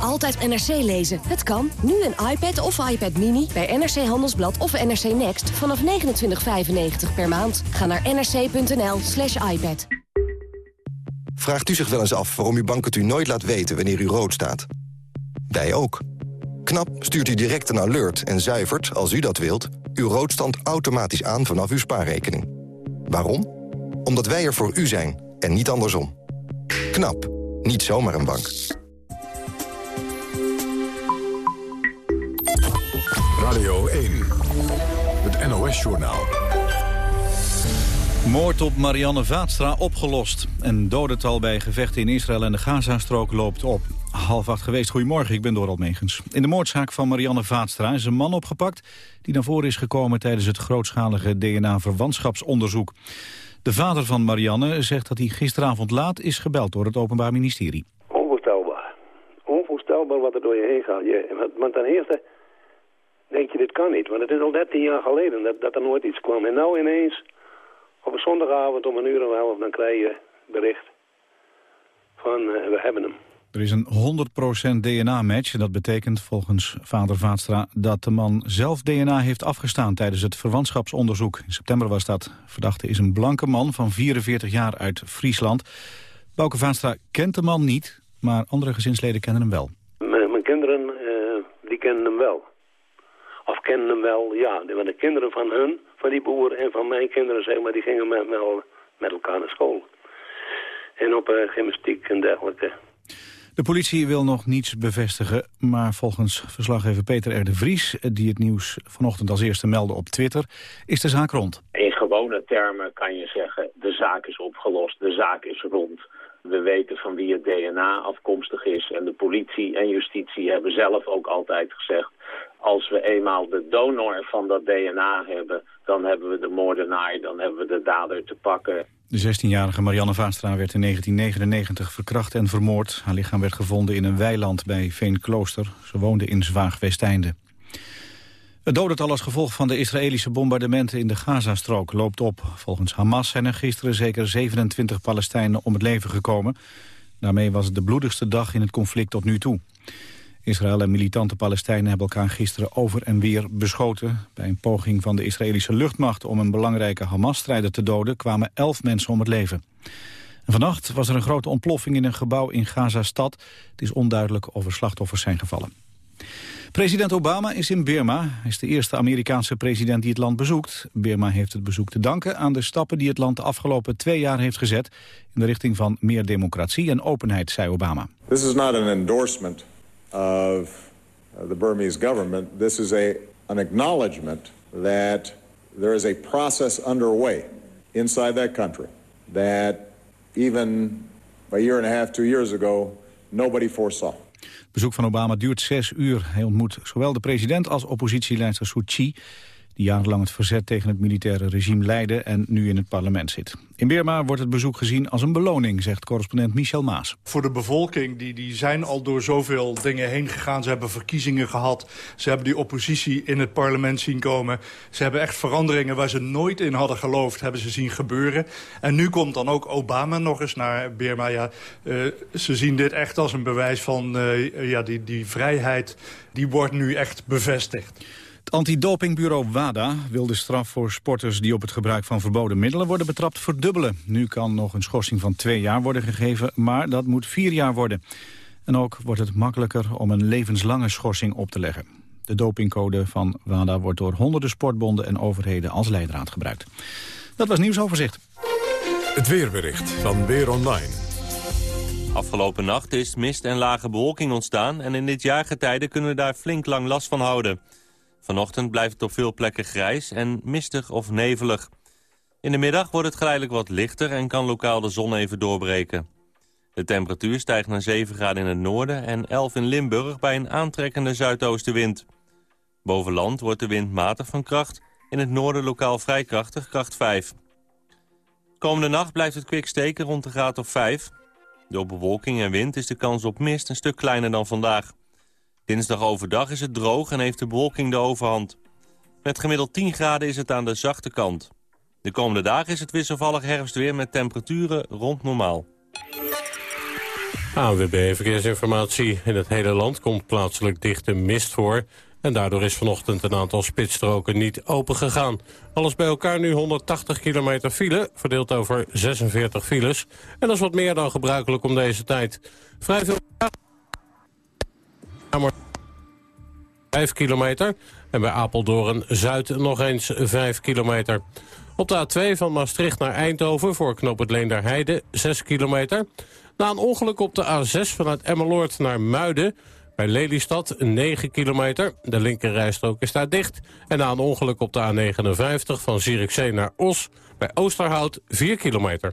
Altijd NRC lezen. Het kan. Nu een iPad of iPad Mini bij NRC Handelsblad of NRC Next vanaf 29,95 per maand. Ga naar nrc.nl slash iPad. Vraagt u zich wel eens af waarom uw bank het u nooit laat weten wanneer u rood staat? Wij ook. KNAP stuurt u direct een alert en zuivert, als u dat wilt... uw roodstand automatisch aan vanaf uw spaarrekening. Waarom? Omdat wij er voor u zijn en niet andersom. KNAP. Niet zomaar een bank. Radio 1. Het NOS-journaal. Moord op Marianne Vaatstra opgelost. Een dodental bij gevechten in Israël en de Gazastrook loopt op. Half acht geweest, goedemorgen, ik ben Dorald Megens. In de moordzaak van Marianne Vaatstra is een man opgepakt... die naar voren is gekomen tijdens het grootschalige DNA-verwantschapsonderzoek. De vader van Marianne zegt dat hij gisteravond laat is gebeld door het Openbaar Ministerie. Onvoorstelbaar. Onvoorstelbaar wat er door je heen gaat. Je, want ten eerste denk je, dit kan niet. Want het is al 13 jaar geleden dat, dat er nooit iets kwam. En nou ineens, op een zondagavond om een uur en elf, dan krijg je bericht van uh, we hebben hem. Er is een 100% DNA-match dat betekent volgens vader Vaatstra dat de man zelf DNA heeft afgestaan tijdens het verwantschapsonderzoek. In september was dat. Verdachte is een blanke man van 44 jaar uit Friesland. Bouke Vaatstra kent de man niet, maar andere gezinsleden kennen hem wel. M mijn kinderen, uh, die kennen hem wel. Of kennen hem wel, ja. Want de kinderen van hun, van die boer en van mijn kinderen, zeg maar, die gingen met, met, met elkaar naar school. En op uh, gymnastiek en dergelijke. De politie wil nog niets bevestigen, maar volgens verslaggever Peter R. de Vries... die het nieuws vanochtend als eerste meldde op Twitter, is de zaak rond. In gewone termen kan je zeggen, de zaak is opgelost, de zaak is rond. We weten van wie het DNA afkomstig is en de politie en justitie hebben zelf ook altijd gezegd... als we eenmaal de donor van dat DNA hebben, dan hebben we de moordenaar, dan hebben we de dader te pakken. De 16-jarige Marianne Vaatstra werd in 1999 verkracht en vermoord. Haar lichaam werd gevonden in een weiland bij Veenklooster. Ze woonde in Zwaag-Westeinde. Het dodental als gevolg van de Israëlische bombardementen in de Gazastrook loopt op. Volgens Hamas zijn er gisteren zeker 27 Palestijnen om het leven gekomen. Daarmee was het de bloedigste dag in het conflict tot nu toe. Israël en militante Palestijnen hebben elkaar gisteren over en weer beschoten. Bij een poging van de Israëlische luchtmacht om een belangrijke Hamas-strijder te doden... kwamen elf mensen om het leven. En vannacht was er een grote ontploffing in een gebouw in Gaza-stad. Het is onduidelijk of er slachtoffers zijn gevallen. President Obama is in Burma. Hij is de eerste Amerikaanse president die het land bezoekt. Burma heeft het bezoek te danken aan de stappen die het land de afgelopen twee jaar heeft gezet... in de richting van meer democratie en openheid, zei Obama. This is not an endorsement of the Burmese government. This is a, an acknowledgement that there is a process underway inside that country that even a year and a half, two years ago, nobody foresaw. Het bezoek van Obama duurt zes uur. Hij ontmoet zowel de president als oppositieleidster Suu Kyi die jarenlang het verzet tegen het militaire regime leidde en nu in het parlement zit. In Burma wordt het bezoek gezien als een beloning, zegt correspondent Michel Maas. Voor de bevolking, die, die zijn al door zoveel dingen heen gegaan. Ze hebben verkiezingen gehad, ze hebben die oppositie in het parlement zien komen. Ze hebben echt veranderingen waar ze nooit in hadden geloofd, hebben ze zien gebeuren. En nu komt dan ook Obama nog eens naar Burma. Ja, uh, ze zien dit echt als een bewijs van uh, ja, die, die vrijheid, die wordt nu echt bevestigd. Het antidopingbureau WADA wil de straf voor sporters die op het gebruik van verboden middelen worden betrapt verdubbelen. Nu kan nog een schorsing van twee jaar worden gegeven, maar dat moet vier jaar worden. En ook wordt het makkelijker om een levenslange schorsing op te leggen. De dopingcode van WADA wordt door honderden sportbonden en overheden als leidraad gebruikt. Dat was nieuwsoverzicht. Het weerbericht van Weer Online. Afgelopen nacht is mist en lage bewolking ontstaan... en in dit jaargetijde kunnen we daar flink lang last van houden. Vanochtend blijft het op veel plekken grijs en mistig of nevelig. In de middag wordt het geleidelijk wat lichter en kan lokaal de zon even doorbreken. De temperatuur stijgt naar 7 graden in het noorden en 11 in Limburg bij een aantrekkende zuidoostenwind. Boven land wordt de wind matig van kracht, in het noorden lokaal vrij krachtig, kracht 5. Komende nacht blijft het kwik steken rond de graad of 5. Door bewolking en wind is de kans op mist een stuk kleiner dan vandaag. Dinsdag overdag is het droog en heeft de bewolking de overhand. Met gemiddeld 10 graden is het aan de zachte kant. De komende dagen is het wisselvallig herfstweer met temperaturen rond normaal. AWB Verkeersinformatie. In het hele land komt plaatselijk dichte mist voor. En daardoor is vanochtend een aantal spitsstroken niet open gegaan. Alles bij elkaar nu 180 kilometer file, verdeeld over 46 files. En dat is wat meer dan gebruikelijk om deze tijd. Vrij veel... 5 kilometer. En bij Apeldoorn Zuid nog eens 5 kilometer. Op de A2 van Maastricht naar Eindhoven voor knoop het Leenderheide 6 kilometer. Na een ongeluk op de A6 vanuit Emmeloord naar Muiden... bij Lelystad 9 kilometer. De linkerrijstrook is daar dicht. En na een ongeluk op de A59 van Zierikzee naar Os... bij Oosterhout 4 kilometer.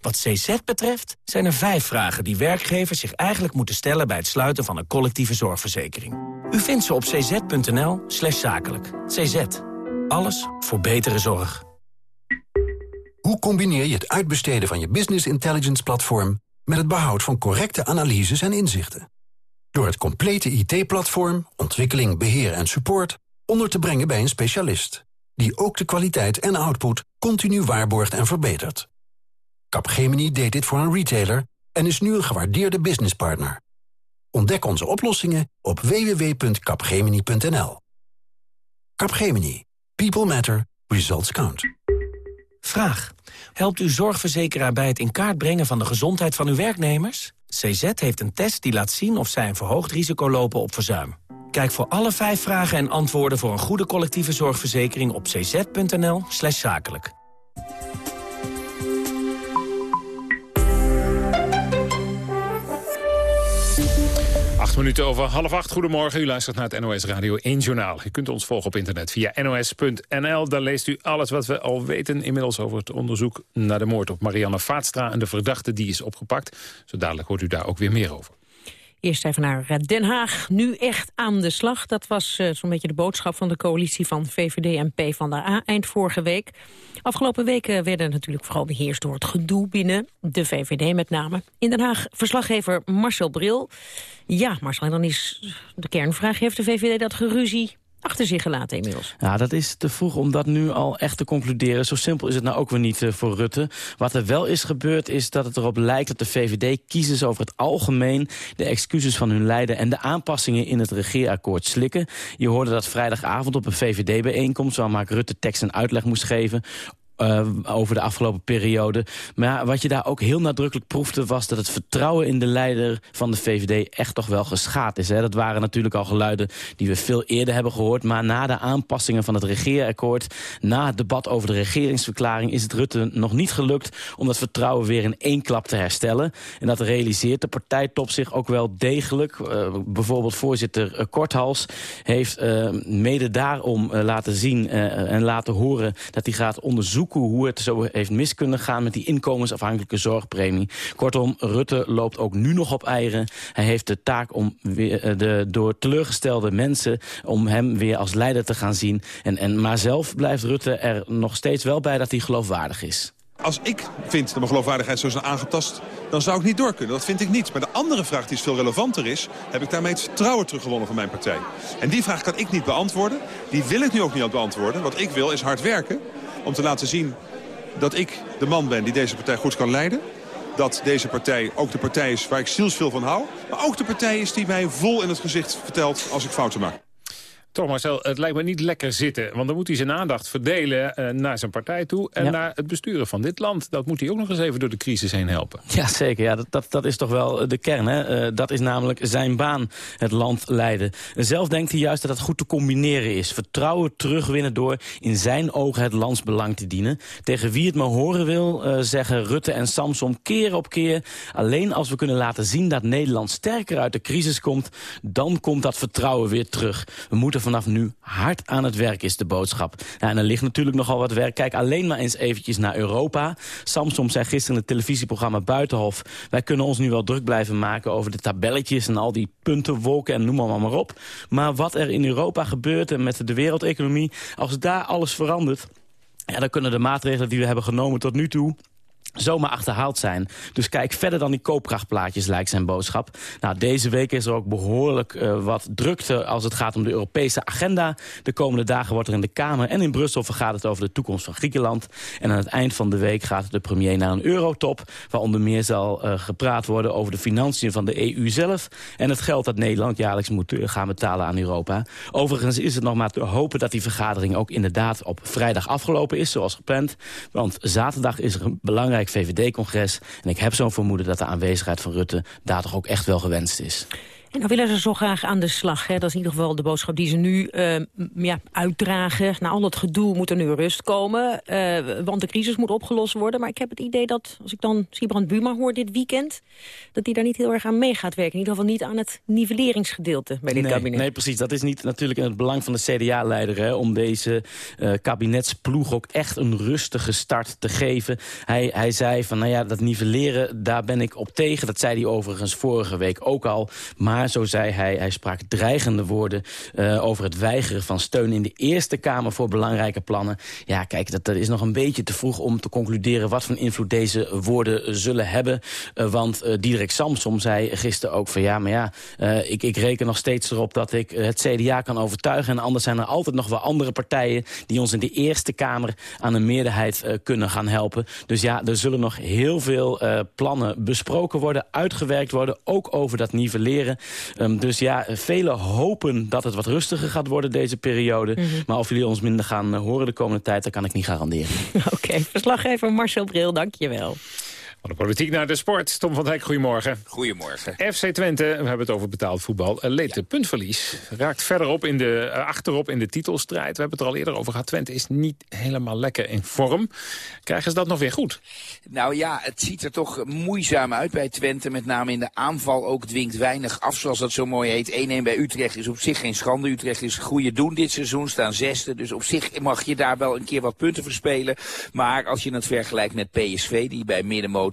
Wat CZ betreft zijn er vijf vragen die werkgevers zich eigenlijk moeten stellen... bij het sluiten van een collectieve zorgverzekering. U vindt ze op cz.nl slash zakelijk. CZ. Alles voor betere zorg. Hoe combineer je het uitbesteden van je business intelligence platform met het behoud van correcte analyses en inzichten. Door het complete IT-platform, ontwikkeling, beheer en support... onder te brengen bij een specialist... die ook de kwaliteit en output continu waarborgt en verbetert. Capgemini deed dit voor een retailer en is nu een gewaardeerde businesspartner. Ontdek onze oplossingen op www.capgemini.nl. Capgemini. People matter. Results count. Vraag. Helpt uw zorgverzekeraar bij het in kaart brengen van de gezondheid van uw werknemers? CZ heeft een test die laat zien of zij een verhoogd risico lopen op verzuim. Kijk voor alle vijf vragen en antwoorden voor een goede collectieve zorgverzekering op cz.nl zakelijk. Acht minuten over half acht. Goedemorgen, u luistert naar het NOS Radio 1 Journaal. U kunt ons volgen op internet via nos.nl. Daar leest u alles wat we al weten inmiddels over het onderzoek naar de moord op Marianne Vaatstra... en de verdachte die is opgepakt. Zo dadelijk hoort u daar ook weer meer over. Eerst even naar eh, Den Haag. Nu echt aan de slag. Dat was uh, zo'n beetje de boodschap van de coalitie van VVD en PvdA eind vorige week. Afgelopen weken werden natuurlijk vooral beheerst door het gedoe binnen de VVD met name. In Den Haag verslaggever Marcel Bril. Ja, en dan is de kernvraag, heeft de VVD dat geruzie achter zich gelaten inmiddels. Ja, dat is te vroeg om dat nu al echt te concluderen. Zo simpel is het nou ook weer niet uh, voor Rutte. Wat er wel is gebeurd is dat het erop lijkt dat de VVD kiezers over het algemeen de excuses van hun leider en de aanpassingen in het regeerakkoord slikken. Je hoorde dat vrijdagavond op een VVD-bijeenkomst waar Mark Rutte tekst en uitleg moest geven uh, over de afgelopen periode. Maar wat je daar ook heel nadrukkelijk proefde... was dat het vertrouwen in de leider van de VVD echt toch wel geschaad is. Hè? Dat waren natuurlijk al geluiden die we veel eerder hebben gehoord. Maar na de aanpassingen van het regeerakkoord... na het debat over de regeringsverklaring... is het Rutte nog niet gelukt om dat vertrouwen weer in één klap te herstellen. En dat realiseert de partijtop zich ook wel degelijk. Uh, bijvoorbeeld voorzitter Korthals heeft mede daarom laten zien en laten horen... dat hij gaat onderzoeken hoe het zo heeft mis kunnen gaan... met die inkomensafhankelijke zorgpremie. Kortom, Rutte loopt ook nu nog op eieren. Hij heeft de taak om weer, eh, de, door teleurgestelde mensen... om hem weer als leider te gaan zien. En, en, maar zelf blijft Rutte er nog steeds wel bij dat hij geloofwaardig is. Als ik vind dat mijn geloofwaardigheid zo is aangetast, dan zou ik niet door kunnen. Dat vind ik niet. Maar de andere vraag die veel relevanter is... heb ik daarmee het vertrouwen teruggewonnen van mijn partij. En die vraag kan ik niet beantwoorden. Die wil ik nu ook niet beantwoorden. Wat ik wil is hard werken om te laten zien dat ik de man ben die deze partij goed kan leiden. Dat deze partij ook de partij is waar ik zielsveel van hou. Maar ook de partij is die mij vol in het gezicht vertelt als ik fouten maak. Toch Marcel, het lijkt me niet lekker zitten. Want dan moet hij zijn aandacht verdelen uh, naar zijn partij toe... en naar het besturen van dit land. Dat moet hij ook nog eens even door de crisis heen helpen. Ja, zeker. Ja, dat, dat, dat is toch wel de kern. Hè? Uh, dat is namelijk zijn baan, het land leiden. Zelf denkt hij juist dat het goed te combineren is. Vertrouwen terugwinnen door in zijn ogen het landsbelang te dienen. Tegen wie het maar horen wil, uh, zeggen Rutte en Samsom keer op keer... alleen als we kunnen laten zien dat Nederland sterker uit de crisis komt... dan komt dat vertrouwen weer terug. We moeten vanaf nu hard aan het werk is de boodschap. En er ligt natuurlijk nogal wat werk. Kijk alleen maar eens eventjes naar Europa. Samsom zei gisteren in het televisieprogramma Buitenhof... wij kunnen ons nu wel druk blijven maken over de tabelletjes... en al die puntenwolken en noem maar, maar op. Maar wat er in Europa gebeurt en met de wereldeconomie... als daar alles verandert... Ja, dan kunnen de maatregelen die we hebben genomen tot nu toe zomaar achterhaald zijn. Dus kijk verder dan die koopkrachtplaatjes, lijkt zijn boodschap. Nou, deze week is er ook behoorlijk uh, wat drukte als het gaat om de Europese agenda. De komende dagen wordt er in de Kamer en in Brussel vergaat het over de toekomst van Griekenland. En aan het eind van de week gaat de premier naar een eurotop... waar onder meer zal uh, gepraat worden over de financiën van de EU zelf... en het geld dat Nederland jaarlijks moet uh, gaan betalen aan Europa. Overigens is het nog maar te hopen dat die vergadering ook inderdaad op vrijdag afgelopen is, zoals gepland. Want zaterdag is er een belangrijk VVD-congres. En ik heb zo'n vermoeden dat de aanwezigheid van Rutte daar toch ook echt wel gewenst is. En dan willen ze zo graag aan de slag. Hè? Dat is in ieder geval de boodschap die ze nu uh, ja, uitdragen. Na al het gedoe moet er nu rust komen. Uh, want de crisis moet opgelost worden. Maar ik heb het idee dat, als ik dan Sibrand Buma hoor dit weekend... dat hij daar niet heel erg aan mee gaat werken. In ieder geval niet aan het nivelleringsgedeelte bij dit nee, kabinet. Nee, precies. Dat is niet natuurlijk in het belang van de CDA-leider... om deze uh, kabinetsploeg ook echt een rustige start te geven. Hij, hij zei van, nou ja, dat nivelleren, daar ben ik op tegen. Dat zei hij overigens vorige week ook al. Maar zo zei hij, hij sprak dreigende woorden uh, over het weigeren van steun in de Eerste Kamer voor belangrijke plannen. Ja, kijk, dat, is nog een beetje te vroeg om te concluderen wat voor invloed deze woorden zullen hebben. Uh, want uh, Diederik Samsom zei gisteren ook van ja, maar ja, ik, ik reken nog steeds erop dat ik het CDA kan overtuigen. En anders zijn er altijd nog wel andere partijen die ons in de Eerste Kamer aan een meerderheid kunnen gaan helpen. Dus ja, er zullen nog heel veel plannen besproken worden, uitgewerkt worden, ook over dat nivelleren. Um, dus ja, velen hopen dat het wat rustiger gaat worden deze periode. Mm -hmm. Maar of jullie ons minder gaan uh, horen de komende tijd, dat kan ik niet garanderen. Oké, okay, verslaggever Marcel Bril, dank je wel. Van de politiek naar de sport. Tom van Dijk, goedemorgen. Goedemorgen. FC Twente, we hebben het over betaald voetbal, leed ja. puntverlies. Raakt verderop in de, uh, achterop in de titelstrijd. We hebben het er al eerder over gehad. Twente is niet helemaal lekker in vorm. Krijgen ze dat nog weer goed? Nou ja, het ziet er toch moeizaam uit bij Twente. Met name in de aanval ook dwingt weinig af, zoals dat zo mooi heet. 1-1 bij Utrecht is op zich geen schande. Utrecht is goede doen dit seizoen, staan zesde. Dus op zich mag je daar wel een keer wat punten verspelen. Maar als je het vergelijkt met PSV, die bij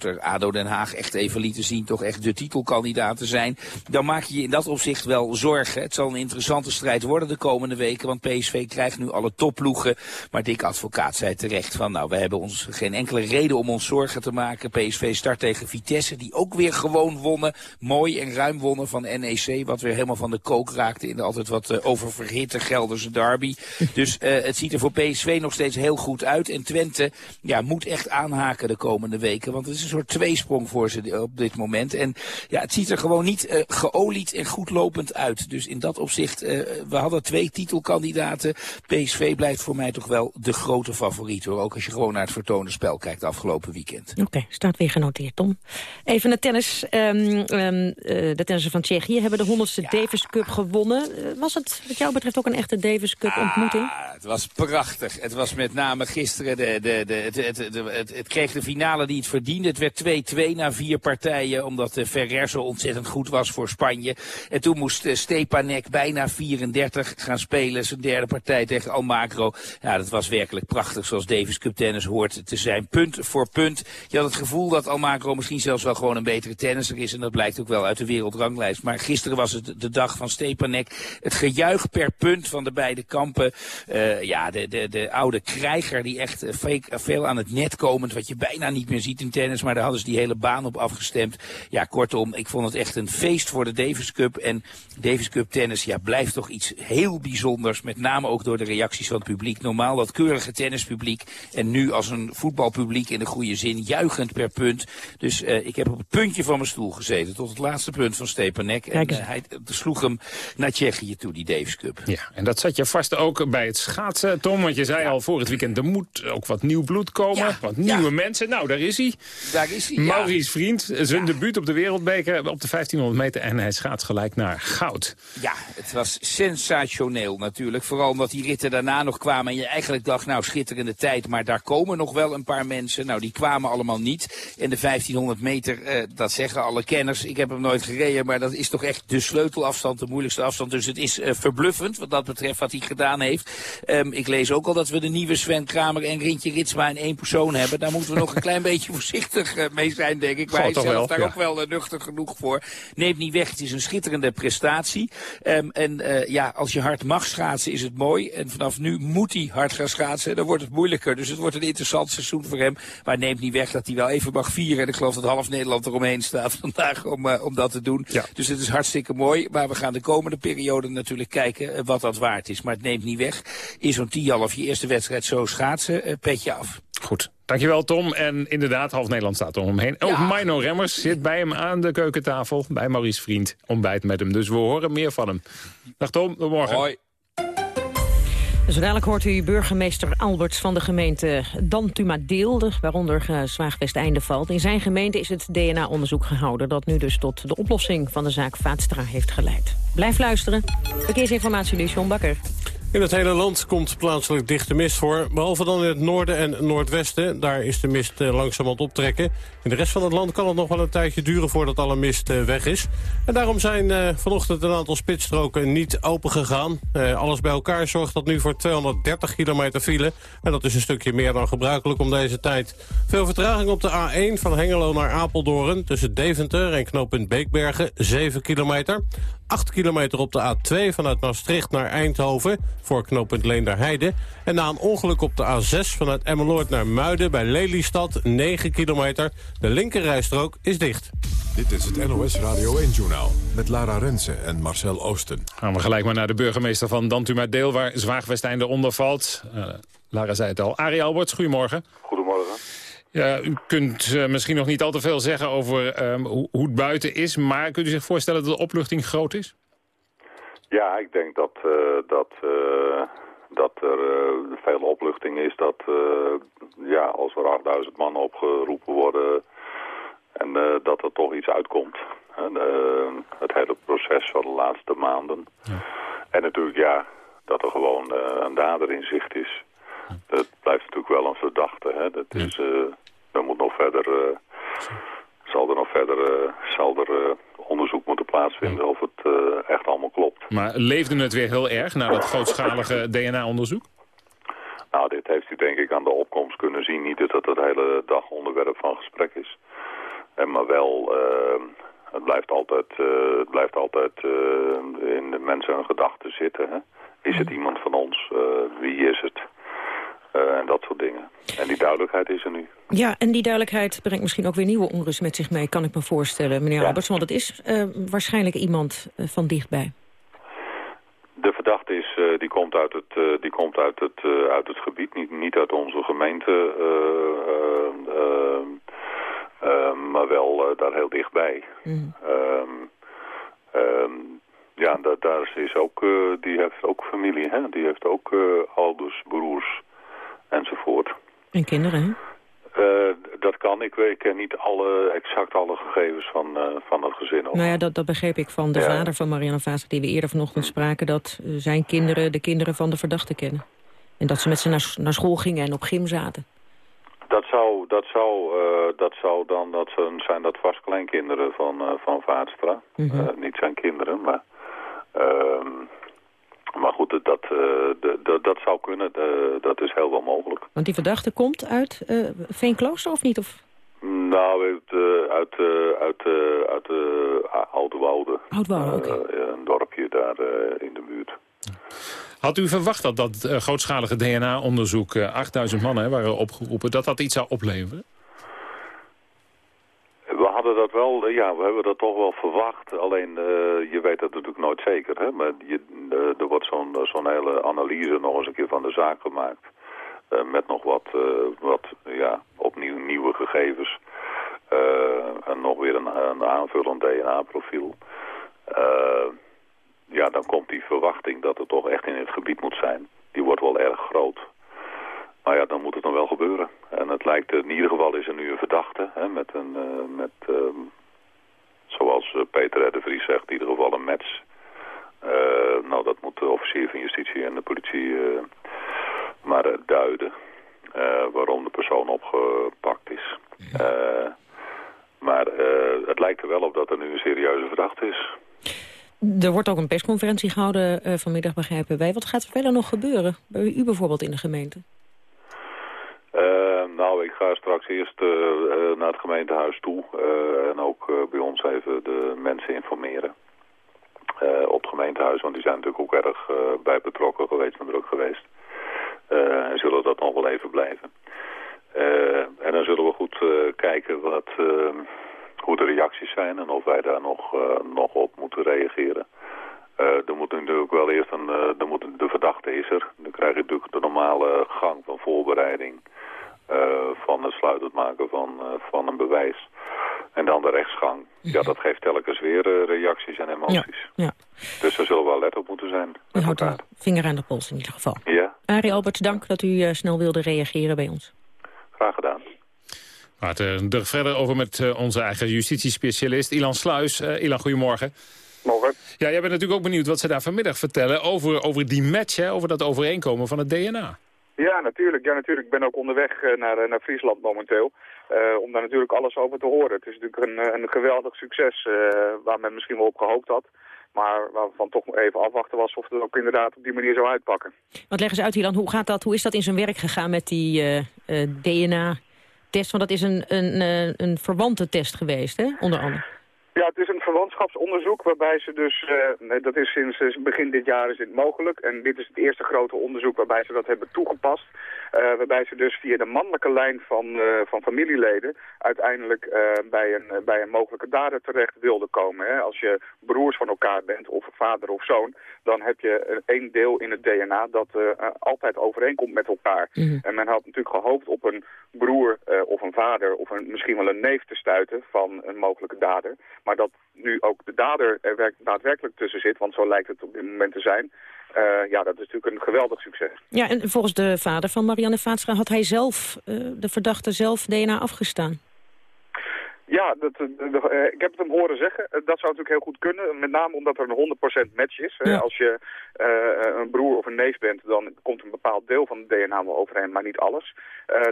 middenmotor ADO Den Haag echt even lieten zien toch echt de titelkandidaten zijn. Dan maak je je in dat opzicht wel zorgen. Het zal een interessante strijd worden de komende weken. Want PSV krijgt nu alle topploegen. Maar Dick Advocaat zei terecht van nou we hebben ons geen enkele reden om ons zorgen te maken. PSV start tegen Vitesse die ook weer gewoon wonnen. Mooi en ruim wonnen van NEC. Wat weer helemaal van de kook raakte in de altijd wat uh, oververhitte Gelderse derby. dus uh, het ziet er voor PSV nog steeds heel goed uit. En Twente ja, moet echt aanhaken de komende weken. Want het is een soort tweesprong voor ze op dit moment. En ja, het ziet er gewoon niet uh, geolied en goed lopend uit. Dus in dat opzicht, uh, we hadden twee titelkandidaten. PSV blijft voor mij toch wel de grote favoriet. Hoor. Ook als je gewoon naar het vertonen spel kijkt afgelopen weekend. Oké, staat weer genoteerd, Tom. Even naar tennis. Um, um, de tennissen van Tsjechië hebben de 100ste Davis Cup gewonnen. was het wat jou betreft ook een echte Davis Cup ontmoeting? Ah, het was prachtig. Het was met name gisteren, de, de, de, het, het, het, het, kreeg de finale die het verdiende. Werd 2-2 na vier partijen, omdat de Ferrer zo ontzettend goed was voor Spanje. En toen moest Stepanek bijna 34 gaan spelen, zijn derde partij tegen Almagro. Ja, dat was werkelijk prachtig, zoals Davis Cup tennis hoort te zijn. Punt voor punt. Je had het gevoel dat Almagro misschien zelfs wel gewoon een betere tennisser is. En dat blijkt ook wel uit de wereldranglijst. Maar gisteren was het de dag van Stepanek. Het gejuich per punt van de beide kampen. Uh, ja, de, de, de oude krijger die echt veel aan het net komend, wat je bijna niet meer ziet in tennis. Daar hadden ze die hele baan op afgestemd. Ja, kortom, ik vond het echt een feest voor de Davis Cup. En Davis Cup tennis ja, blijft toch iets heel bijzonders. Met name ook door de reacties van het publiek. Normaal dat keurige tennispubliek. En nu als een voetbalpubliek in de goede zin. Juichend per punt. Dus uh, ik heb op het puntje van mijn stoel gezeten. Tot het laatste punt van Stepanek. En uh, hij sloeg hem naar Tsjechië toe, die Davis Cup. Ja, en dat zat je vast ook bij het schaatsen, Tom. Want je zei ja. al voor het weekend, er moet ook wat nieuw bloed komen. Ja. Wat nieuwe ja. mensen. Nou, daar is hij. Daar is hij, Maurice Vriend, zijn debuut op de wereldbeker op de 1500 meter. En hij schaats gelijk naar goud. Ja, het was sensationeel natuurlijk. Vooral omdat die ritten daarna nog kwamen. En je eigenlijk dacht, nou, schitterende tijd. Maar daar komen nog wel een paar mensen. Nou, die kwamen allemaal niet. En de 1500 meter, eh, dat zeggen alle kenners. Ik heb hem nooit gereden, maar dat is toch echt de sleutelafstand, de moeilijkste afstand. Dus het is uh, verbluffend wat dat betreft wat hij gedaan heeft. Um, ik lees ook al dat we de nieuwe Sven Kramer en Rintje Ritsma in één persoon hebben. Daar moeten we nog een klein beetje voorzichtig uh, mee zijn, denk ik. Maar hij is zelf wel, daar ja. ook wel uh, nuchter genoeg voor. Neemt niet weg, het is een schitterende prestatie. Um, en uh, ja, als je hard mag schaatsen is het mooi. En vanaf nu moet hij hard gaan schaatsen. Dan wordt het moeilijker. Dus het wordt een interessant seizoen voor hem. Maar neemt niet weg dat hij wel even mag vieren. En ik geloof dat half Nederland eromheen staat vandaag om, uh, om dat te doen. Ja. Dus het is hartstikke mooi. Maar we gaan de komende periode natuurlijk kijken wat dat waard is. Maar het neemt niet weg. In zo'n tienhalf je eerste wedstrijd zo schaatsen, uh, petje af. Goed. Dankjewel Tom. En inderdaad, half Nederland staat er omheen. Ja. Ook Mino Remmers zit bij hem aan de keukentafel. Bij Maurice Vriend. Ontbijt met hem. Dus we horen meer van hem. Dag Tom, tot morgen. Hoi. Zo dadelijk hoort u burgemeester Alberts van de gemeente Dantumadeel, waaronder uh, Zwaagwesteinde valt. In zijn gemeente is het DNA-onderzoek gehouden... dat nu dus tot de oplossing van de zaak Vaatstra heeft geleid. Blijf luisteren. Verkeersinformatie nu, John Bakker. In het hele land komt plaatselijk dichte mist voor. Behalve dan in het noorden en noordwesten. Daar is de mist uh, langzaam aan het optrekken. In de rest van het land kan het nog wel een tijdje duren voordat alle mist uh, weg is. En daarom zijn uh, vanochtend een aantal spitsstroken niet open gegaan. alles bij elkaar zorgt dat nu voor 230 kilometer file. En dat is een stukje meer dan gebruikelijk om deze tijd. Veel vertraging op de A1 van Hengelo naar Apeldoorn. Tussen Deventer en knooppunt Beekbergen, 7 kilometer. 8 kilometer op de A2 vanuit Maastricht naar Eindhoven voor knooppunt Leenderheide. En na een ongeluk op de A6 vanuit Emmeloord naar Muiden bij Lelystad 9 kilometer. De linkerrijstrook is dicht. Dit is het NOS Radio 1-journaal met Lara Rensen en Marcel Oosten. Gaan we gelijk maar naar de burgemeester van Dantumadeel waar Zwaagwesteinde onder valt. Uh, Lara zei het al. Arie Alberts, goedemorgen. Goedemorgen. Ja, u kunt uh, misschien nog niet al te veel zeggen over um, hoe, hoe het buiten is... maar kunt u zich voorstellen dat de opluchting groot is? Ja, ik denk dat, uh, dat, uh, dat er veel opluchting is. Dat ja, als er 8000 man opgeroepen worden... en dat er toch iets uitkomt. En, het hele proces van de laatste maanden. Ja. En natuurlijk, ja, dat er gewoon een dader in zicht is... Dat blijft natuurlijk wel een verdachte. Hè? Dat is, uh, er moet nog verder, uh, zal er nog verder uh, zal er, onderzoek moeten plaatsvinden of het echt allemaal klopt. Maar leefde het weer heel erg na dat grootschalige DNA-onderzoek? Nou, dit heeft u denk ik aan de opkomst kunnen zien. Niet dat het het hele dag onderwerp van gesprek is. En maar wel, het blijft altijd, het blijft altijd in de mensen hun gedachten zitten. Hè? Is het iemand van ons? wie is het? Uh, en dat soort dingen. En die duidelijkheid is er nu. Ja, en die duidelijkheid brengt misschien ook weer nieuwe onrust met zich mee, kan ik me voorstellen, meneer ja. Alberts. Want het is uh, waarschijnlijk iemand uh, van dichtbij. De verdachte is, die komt uit het, die komt uit het, uit het gebied, niet, niet uit onze gemeente. daar heel dichtbij. Ehm, ehm, ja, daar, daar is ook, eh, die heeft ook familie, hè? die heeft ook eh, ouders, broers enzovoort. En kinderen, hè? Eh, dat kan. Ik, weet- ik ken niet alle, exact alle gegevens van, eh, van het gezin. Nou ja, dat, dat begreep ik van de Ja. vader van Marianne Vaatstra... die we eerder vanochtend spraken, dat eh, zijn kinderen de kinderen van de verdachte kennen. En dat ze met ze naar, naar school gingen en op gym zaten. Dat zou, dat zou, dat zou dan dat zijn, zijn dat vast kleinkinderen van, van Vaatstra. Mhm. Niet zijn kinderen, maar... ehm, maar goed, dat, eh, de- de- dat zou kunnen. De- dat is heel wel mogelijk. Want die verdachte komt uit eh Veenklooster of niet? Of Nou, uit, eh, uit, eh, uit, uit uh, Oude Woude. Oudwoude, oké. Een dorpje daar eh, in de buurt. Had u verwacht dat dat grootschalige DNA-onderzoek, eh, 8000 mannen hè, waren opgeroepen, dat dat iets zou opleveren? Dat wel, eh, ja, we hebben dat toch wel verwacht. Alleen, eh, je weet dat natuurlijk nooit zeker. Hè? Maar je, eh, er wordt zo'n zo'n hele analyse nog eens een keer van de zaak gemaakt. Met nog wat, wat ja, opnieuw nieuwe gegevens. En nog weer een, een aanvullend DNA-profiel. Ja, dan komt die verwachting dat het toch echt in het gebied moet zijn. Die wordt wel erg groot. Maar ja, dan moet het dan wel gebeuren. En het lijkt, in ieder geval is er nu een verdachte, hè, met een, eh, met, ehm, zoals eh, Peter de Vries zegt, in ieder geval een match. Eh, nou, dat moet de officier van justitie en de politie eh, maar duiden. eh, waarom de persoon opgepakt is. Eh, maar eh, het lijkt er wel op dat er nu een serieuze verdachte is. Er wordt ook een persconferentie gehouden eh, vanmiddag, begrijpen wij. Wat gaat er verder nog gebeuren? Bij u bijvoorbeeld in de gemeente? Nou, ik ga straks eerst eh, eh, naar het gemeentehuis toe eh, en ook bij ons even de mensen informeren op het gemeentehuis, want die zijn natuurlijk ook erg bij betrokken geweest en druk geweest. En zullen dat nog wel even blijven. En dan zullen we goed kijken wat, eh, hoe de reacties zijn en of wij daar nog, nog op moeten reageren. Eh, er moet natuurlijk wel eerst een, er moet, de verdachte is er. Dan krijg je natuurlijk de normale gang van voorbereiding van het sluitend maken van, eh, van een bewijs. En dan de rechtsgang. Ja, dat geeft telkens weer eh, reacties en emoties. Ja. Dus daar zullen we alert op moeten zijn. U houdt de vinger aan de pols in ieder geval. Ja, Arie Alberts, dank dat u eh, snel wilde reageren bij ons. graag gedaan. We praten er verder over met eh, onze eigen justitiespecialist Ilan Sluis. Eh, Ilan, goedemorgen. Morgen. Ja, jij bent natuurlijk ook benieuwd wat ze daar vanmiddag vertellen over, over die match, hè, over dat overeenkomen van het DNA. Ja, natuurlijk. Ja, natuurlijk. Ik ben ook onderweg eh, naar, eh, naar Friesland momenteel. eh, om daar natuurlijk alles over te horen. Het is natuurlijk een, een geweldig succes waar men misschien wel op gehoopt had. Maar waarvan toch even afwachten was of het ook inderdaad op die manier zou uitpakken. Wat leggen ze uit, Hieland? Hoe, gaat dat, hoe is dat in zijn werk gegaan met die DNA-test? Want dat is een, een, een verwante test geweest, hè? onder andere. Ja, het is een verwantschapsonderzoek waarbij ze dus, eh, dat is sinds eh, begin dit jaar is het mogelijk. En dit is het eerste grote onderzoek waarbij ze dat hebben toegepast. Eh, waarbij ze dus via de mannelijke lijn van, van familieleden uiteindelijk bij, een, bij een mogelijke dader terecht wilden komen. Hè. Als je broers van elkaar bent, of vader of zoon, dan heb je een- één deel in het DNA dat altijd overeenkomt met elkaar. En men had natuurlijk gehoopt op een broer of een vader of een, misschien wel een neef te stuiten van een mogelijke dader. Maar dat nu ook de dader er werk- daadwerkelijk tussen zit, want zo lijkt het op dit moment te zijn. eh, ja, dat is natuurlijk een geweldig succes. Ja, en volgens de vader van Marianne Vaatstra had hij zelf, eh, de verdachte zelf, DNA afgestaan. Ja, dat, eh, eh, ik heb het hem horen zeggen. Eh, dat zou natuurlijk heel goed kunnen. Met name omdat er een 100% match is. Ja. Als je een broer of een neef bent, dan komt een bepaald deel van het DNA wel overeen, maar niet alles.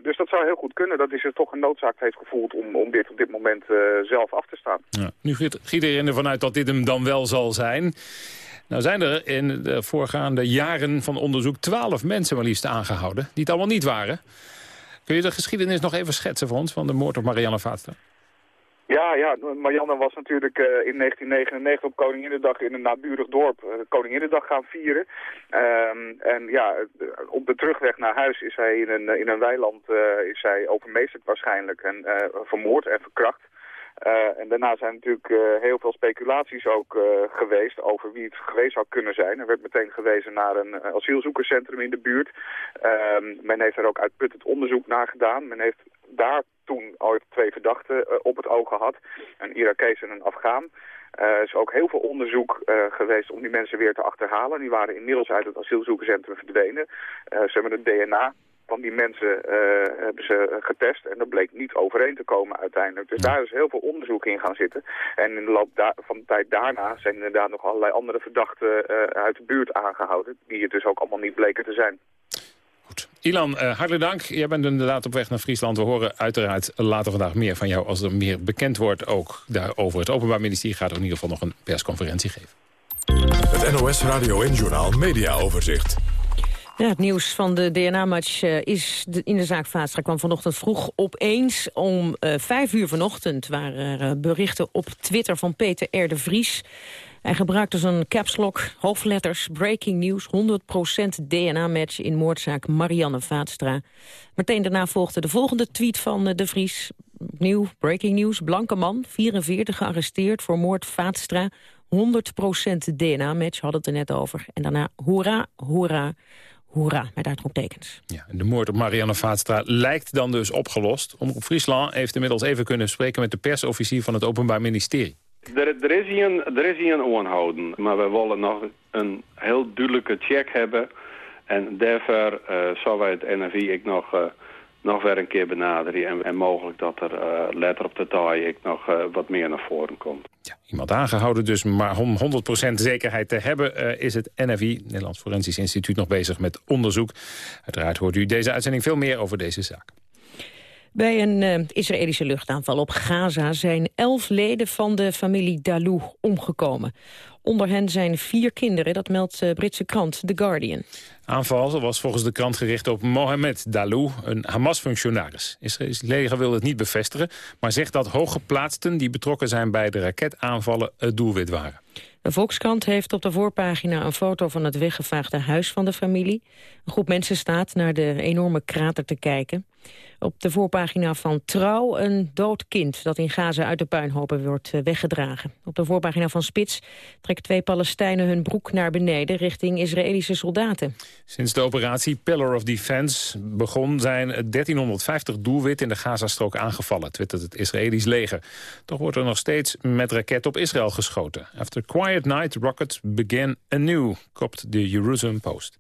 Dus dat zou heel goed kunnen dat hij zich toch genoodzaakt heeft gevoeld om, om dit op dit moment zelf af te staan. Ja. Nu giet iedereen ervan uit dat dit hem dan wel zal zijn. Nou zijn er in de voorgaande jaren van onderzoek twaalf mensen maar liefst aangehouden... die het allemaal niet waren. Kun je de geschiedenis nog even schetsen voor ons van de moord op Marianne Vaatstra? Ja, ja, Marianne was natuurlijk eh, in 1999 op Koninginnedag in een naburig dorp uh, Koninginnedag gaan vieren. Ehm, en ja, eh, op de terugweg naar huis is zij in een, in een weiland is zij overmeesterd waarschijnlijk en vermoord en verkracht. En daarna zijn natuurlijk heel veel speculaties ook geweest over wie het geweest zou kunnen zijn. Er werd meteen gewezen naar een asielzoekerscentrum in de buurt. men heeft er ook uitputtend onderzoek naar gedaan. Men heeft daar toen ooit twee verdachten op het oog gehad. Een Irakees en een Afghaan. Er is ook heel veel onderzoek geweest om die mensen weer te achterhalen. Die waren inmiddels uit het asielzoekerscentrum verdwenen. ze hebben het DNA van die mensen hebben ze getest en dat bleek niet overeen te komen uiteindelijk. Dus daar is heel veel onderzoek in gaan zitten. En in de loop van de tijd daarna zijn inderdaad nog allerlei andere verdachten uit de buurt aangehouden, die het dus ook allemaal niet bleken te zijn. Ilan, uh, hartelijk dank. Jij bent inderdaad op weg naar Friesland. We horen uiteraard later vandaag meer van jou als er meer bekend wordt ook daarover. Het Openbaar Ministerie gaat er in ieder geval nog een persconferentie geven. Het NOS Radio en Journaal Media Overzicht. Ja, het nieuws van de DNA-match uh, is de, in de zaak Vaatstra kwam vanochtend vroeg opeens. Om uh, vijf uur vanochtend waren er uh, berichten op Twitter van Peter R. de Vries. Hij gebruikte zijn caps lock, hoofdletters, breaking news... 100% DNA-match in moordzaak Marianne Vaatstra. Meteen daarna volgde de volgende tweet van de Vries. Opnieuw, breaking news, blanke man, 44, gearresteerd voor moord Vaatstra... 100% DNA-match, hadden het er net over. En daarna, hoera, hoera, hoera, met uitroeptekens. Ja, de moord op Marianne Vaatstra lijkt dan dus opgelost. Omroep Friesland heeft inmiddels even kunnen spreken met de persofficier van het Openbaar Ministerie. Er, er, is hier een, onhouden, maar we willen nog een heel duidelijke check hebben. En daarvoor uh, zal wij het NFI ik nog... Uh, nog weer een keer benaderen. En, en mogelijk dat er uh, letter op de taai ik nog wat meer naar voren komt. Ja, iemand aangehouden dus, maar om 100% zekerheid te hebben... Is het NFI, Nederlands Forensisch Instituut, nog bezig met onderzoek. Uiteraard hoort u deze uitzending veel meer over deze zaak. Bij een uh, Israëlische luchtaanval op Gaza zijn elf leden van de familie Dalou omgekomen. Onder hen zijn vier kinderen, dat meldt de Britse krant The Guardian. Aanval was volgens de krant gericht op Mohamed Dalou, een Hamas-functionaris. Leger wil het niet bevestigen, maar zegt dat hooggeplaatsten... die betrokken zijn bij de raketaanvallen het doelwit waren. De Volkskrant heeft op de voorpagina een foto van het weggevaagde huis van de familie. Een groep mensen staat naar de enorme krater te kijken. Op de voorpagina van Trouw een dood kind dat in Gaza uit de puinhopen wordt weggedragen. Op de voorpagina van Spits trekken twee Palestijnen hun broek naar beneden richting Israëlische soldaten. Sinds de operatie Pillar of Defense begon zijn 1350 doelwitten in de Gazastrook aangevallen, twittert het Israëlisch leger. Toch wordt er nog steeds met raketten op Israël geschoten. After quiet night, rockets begin anew, kopt de Jerusalem Post.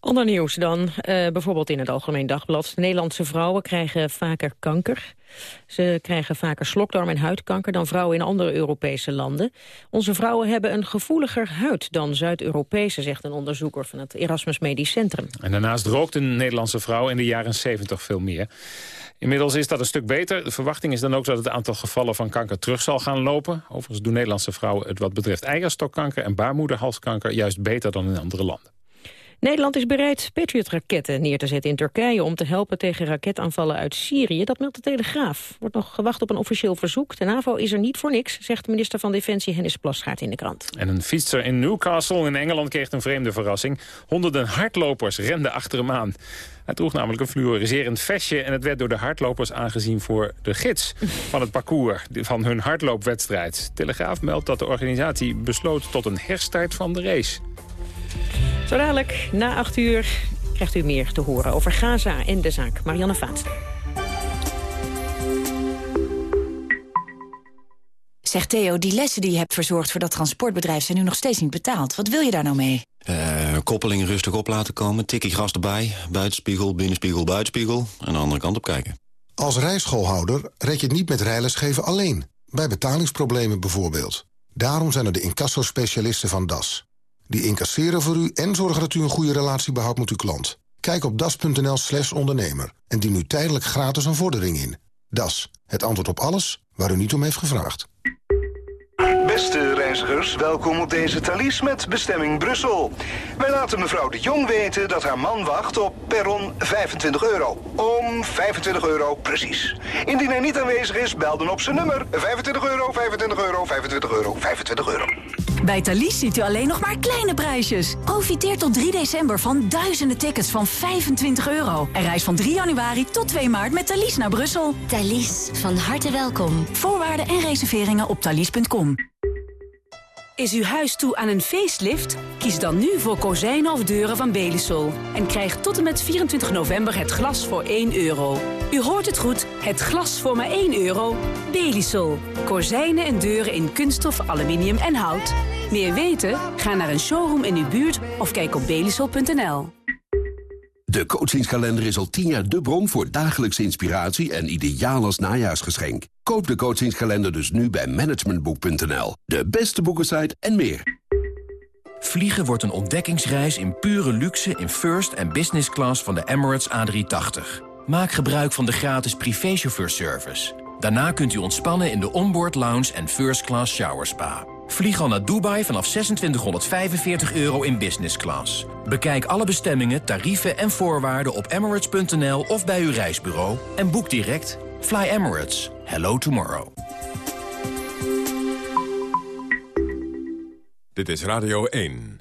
Ander nieuws dan, uh, bijvoorbeeld in het Algemeen Dagblad. Nederlandse vrouwen krijgen vaker kanker. Ze krijgen vaker slokdarm- en huidkanker dan vrouwen in andere Europese landen. Onze vrouwen hebben een gevoeliger huid dan Zuid-Europese, zegt een onderzoeker van het Erasmus Medisch Centrum. En daarnaast rookt een Nederlandse vrouw in de jaren 70 veel meer. Inmiddels is dat een stuk beter. De verwachting is dan ook dat het aantal gevallen van kanker terug zal gaan lopen. Overigens doen Nederlandse vrouwen het wat betreft eierstokkanker en baarmoederhalskanker juist beter dan in andere landen. Nederland is bereid Patriot-raketten neer te zetten in Turkije... om te helpen tegen raketaanvallen uit Syrië. Dat meldt de Telegraaf. Wordt nog gewacht op een officieel verzoek. De NAVO is er niet voor niks, zegt minister van Defensie Hennis Plasgaard in de krant. En een fietser in Newcastle in Engeland kreeg een vreemde verrassing. Honderden hardlopers renden achter hem aan. Hij droeg namelijk een fluoriserend vestje... en het werd door de hardlopers aangezien voor de gids van het parcours... van hun hardloopwedstrijd. Telegraaf meldt dat de organisatie besloot tot een herstart van de race. Zo dadelijk, na acht uur, krijgt u meer te horen over Gaza en de zaak Marianne Vaat. Zeg Theo, die lessen die je hebt verzorgd voor dat transportbedrijf... zijn nu nog steeds niet betaald. Wat wil je daar nou mee? Uh, koppeling rustig op laten komen, tikkie gras erbij... buitenspiegel, binnenspiegel, buitenspiegel... en de andere kant op kijken. Als rijschoolhouder red je het niet met rijlesgeven alleen. Bij betalingsproblemen bijvoorbeeld. Daarom zijn er de incassospecialisten van DAS. Die incasseren voor u en zorgen dat u een goede relatie behoudt met uw klant. Kijk op das.nl slash ondernemer en dien nu tijdelijk gratis een vordering in. Das, het antwoord op alles waar u niet om heeft gevraagd. Beste reizigers, welkom op deze Thalys met bestemming Brussel. Wij laten mevrouw de Jong weten dat haar man wacht op perron 25 euro. Om 25 euro precies. Indien hij niet aanwezig is, bel dan op zijn nummer 25 euro, 25 euro, 25 euro, 25 euro. Bij Thalys ziet u alleen nog maar kleine prijsjes. Profiteer tot 3 december van duizenden tickets van 25 euro. En reis van 3 januari tot 2 maart met Thalys naar Brussel. Thalys, van harte welkom. Voorwaarden en reserveringen op thalys.com. Is uw huis toe aan een facelift? Kies dan nu voor kozijnen of deuren van Belisol. En krijg tot en met 24 november het glas voor 1 euro. U hoort het goed, het glas voor maar 1 euro. Belisol. Kozijnen en deuren in kunststof, aluminium en hout. Meer weten? Ga naar een showroom in uw buurt of kijk op belisol.nl. De coachingskalender is al tien jaar de bron voor dagelijkse inspiratie en ideaal als najaarsgeschenk. Koop de coachingskalender dus nu bij managementboek.nl. De beste boekensite en meer. Vliegen wordt een ontdekkingsreis in pure luxe in first en business class van de Emirates A380. Maak gebruik van de gratis privéchauffeurservice. Daarna kunt u ontspannen in de onboard lounge en first class shower spa. Vlieg al naar Dubai vanaf 2645 euro in business class. Bekijk alle bestemmingen, tarieven en voorwaarden op emirates.nl of bij uw reisbureau. En boek direct. Fly Emirates. Hello tomorrow. Dit is Radio 1.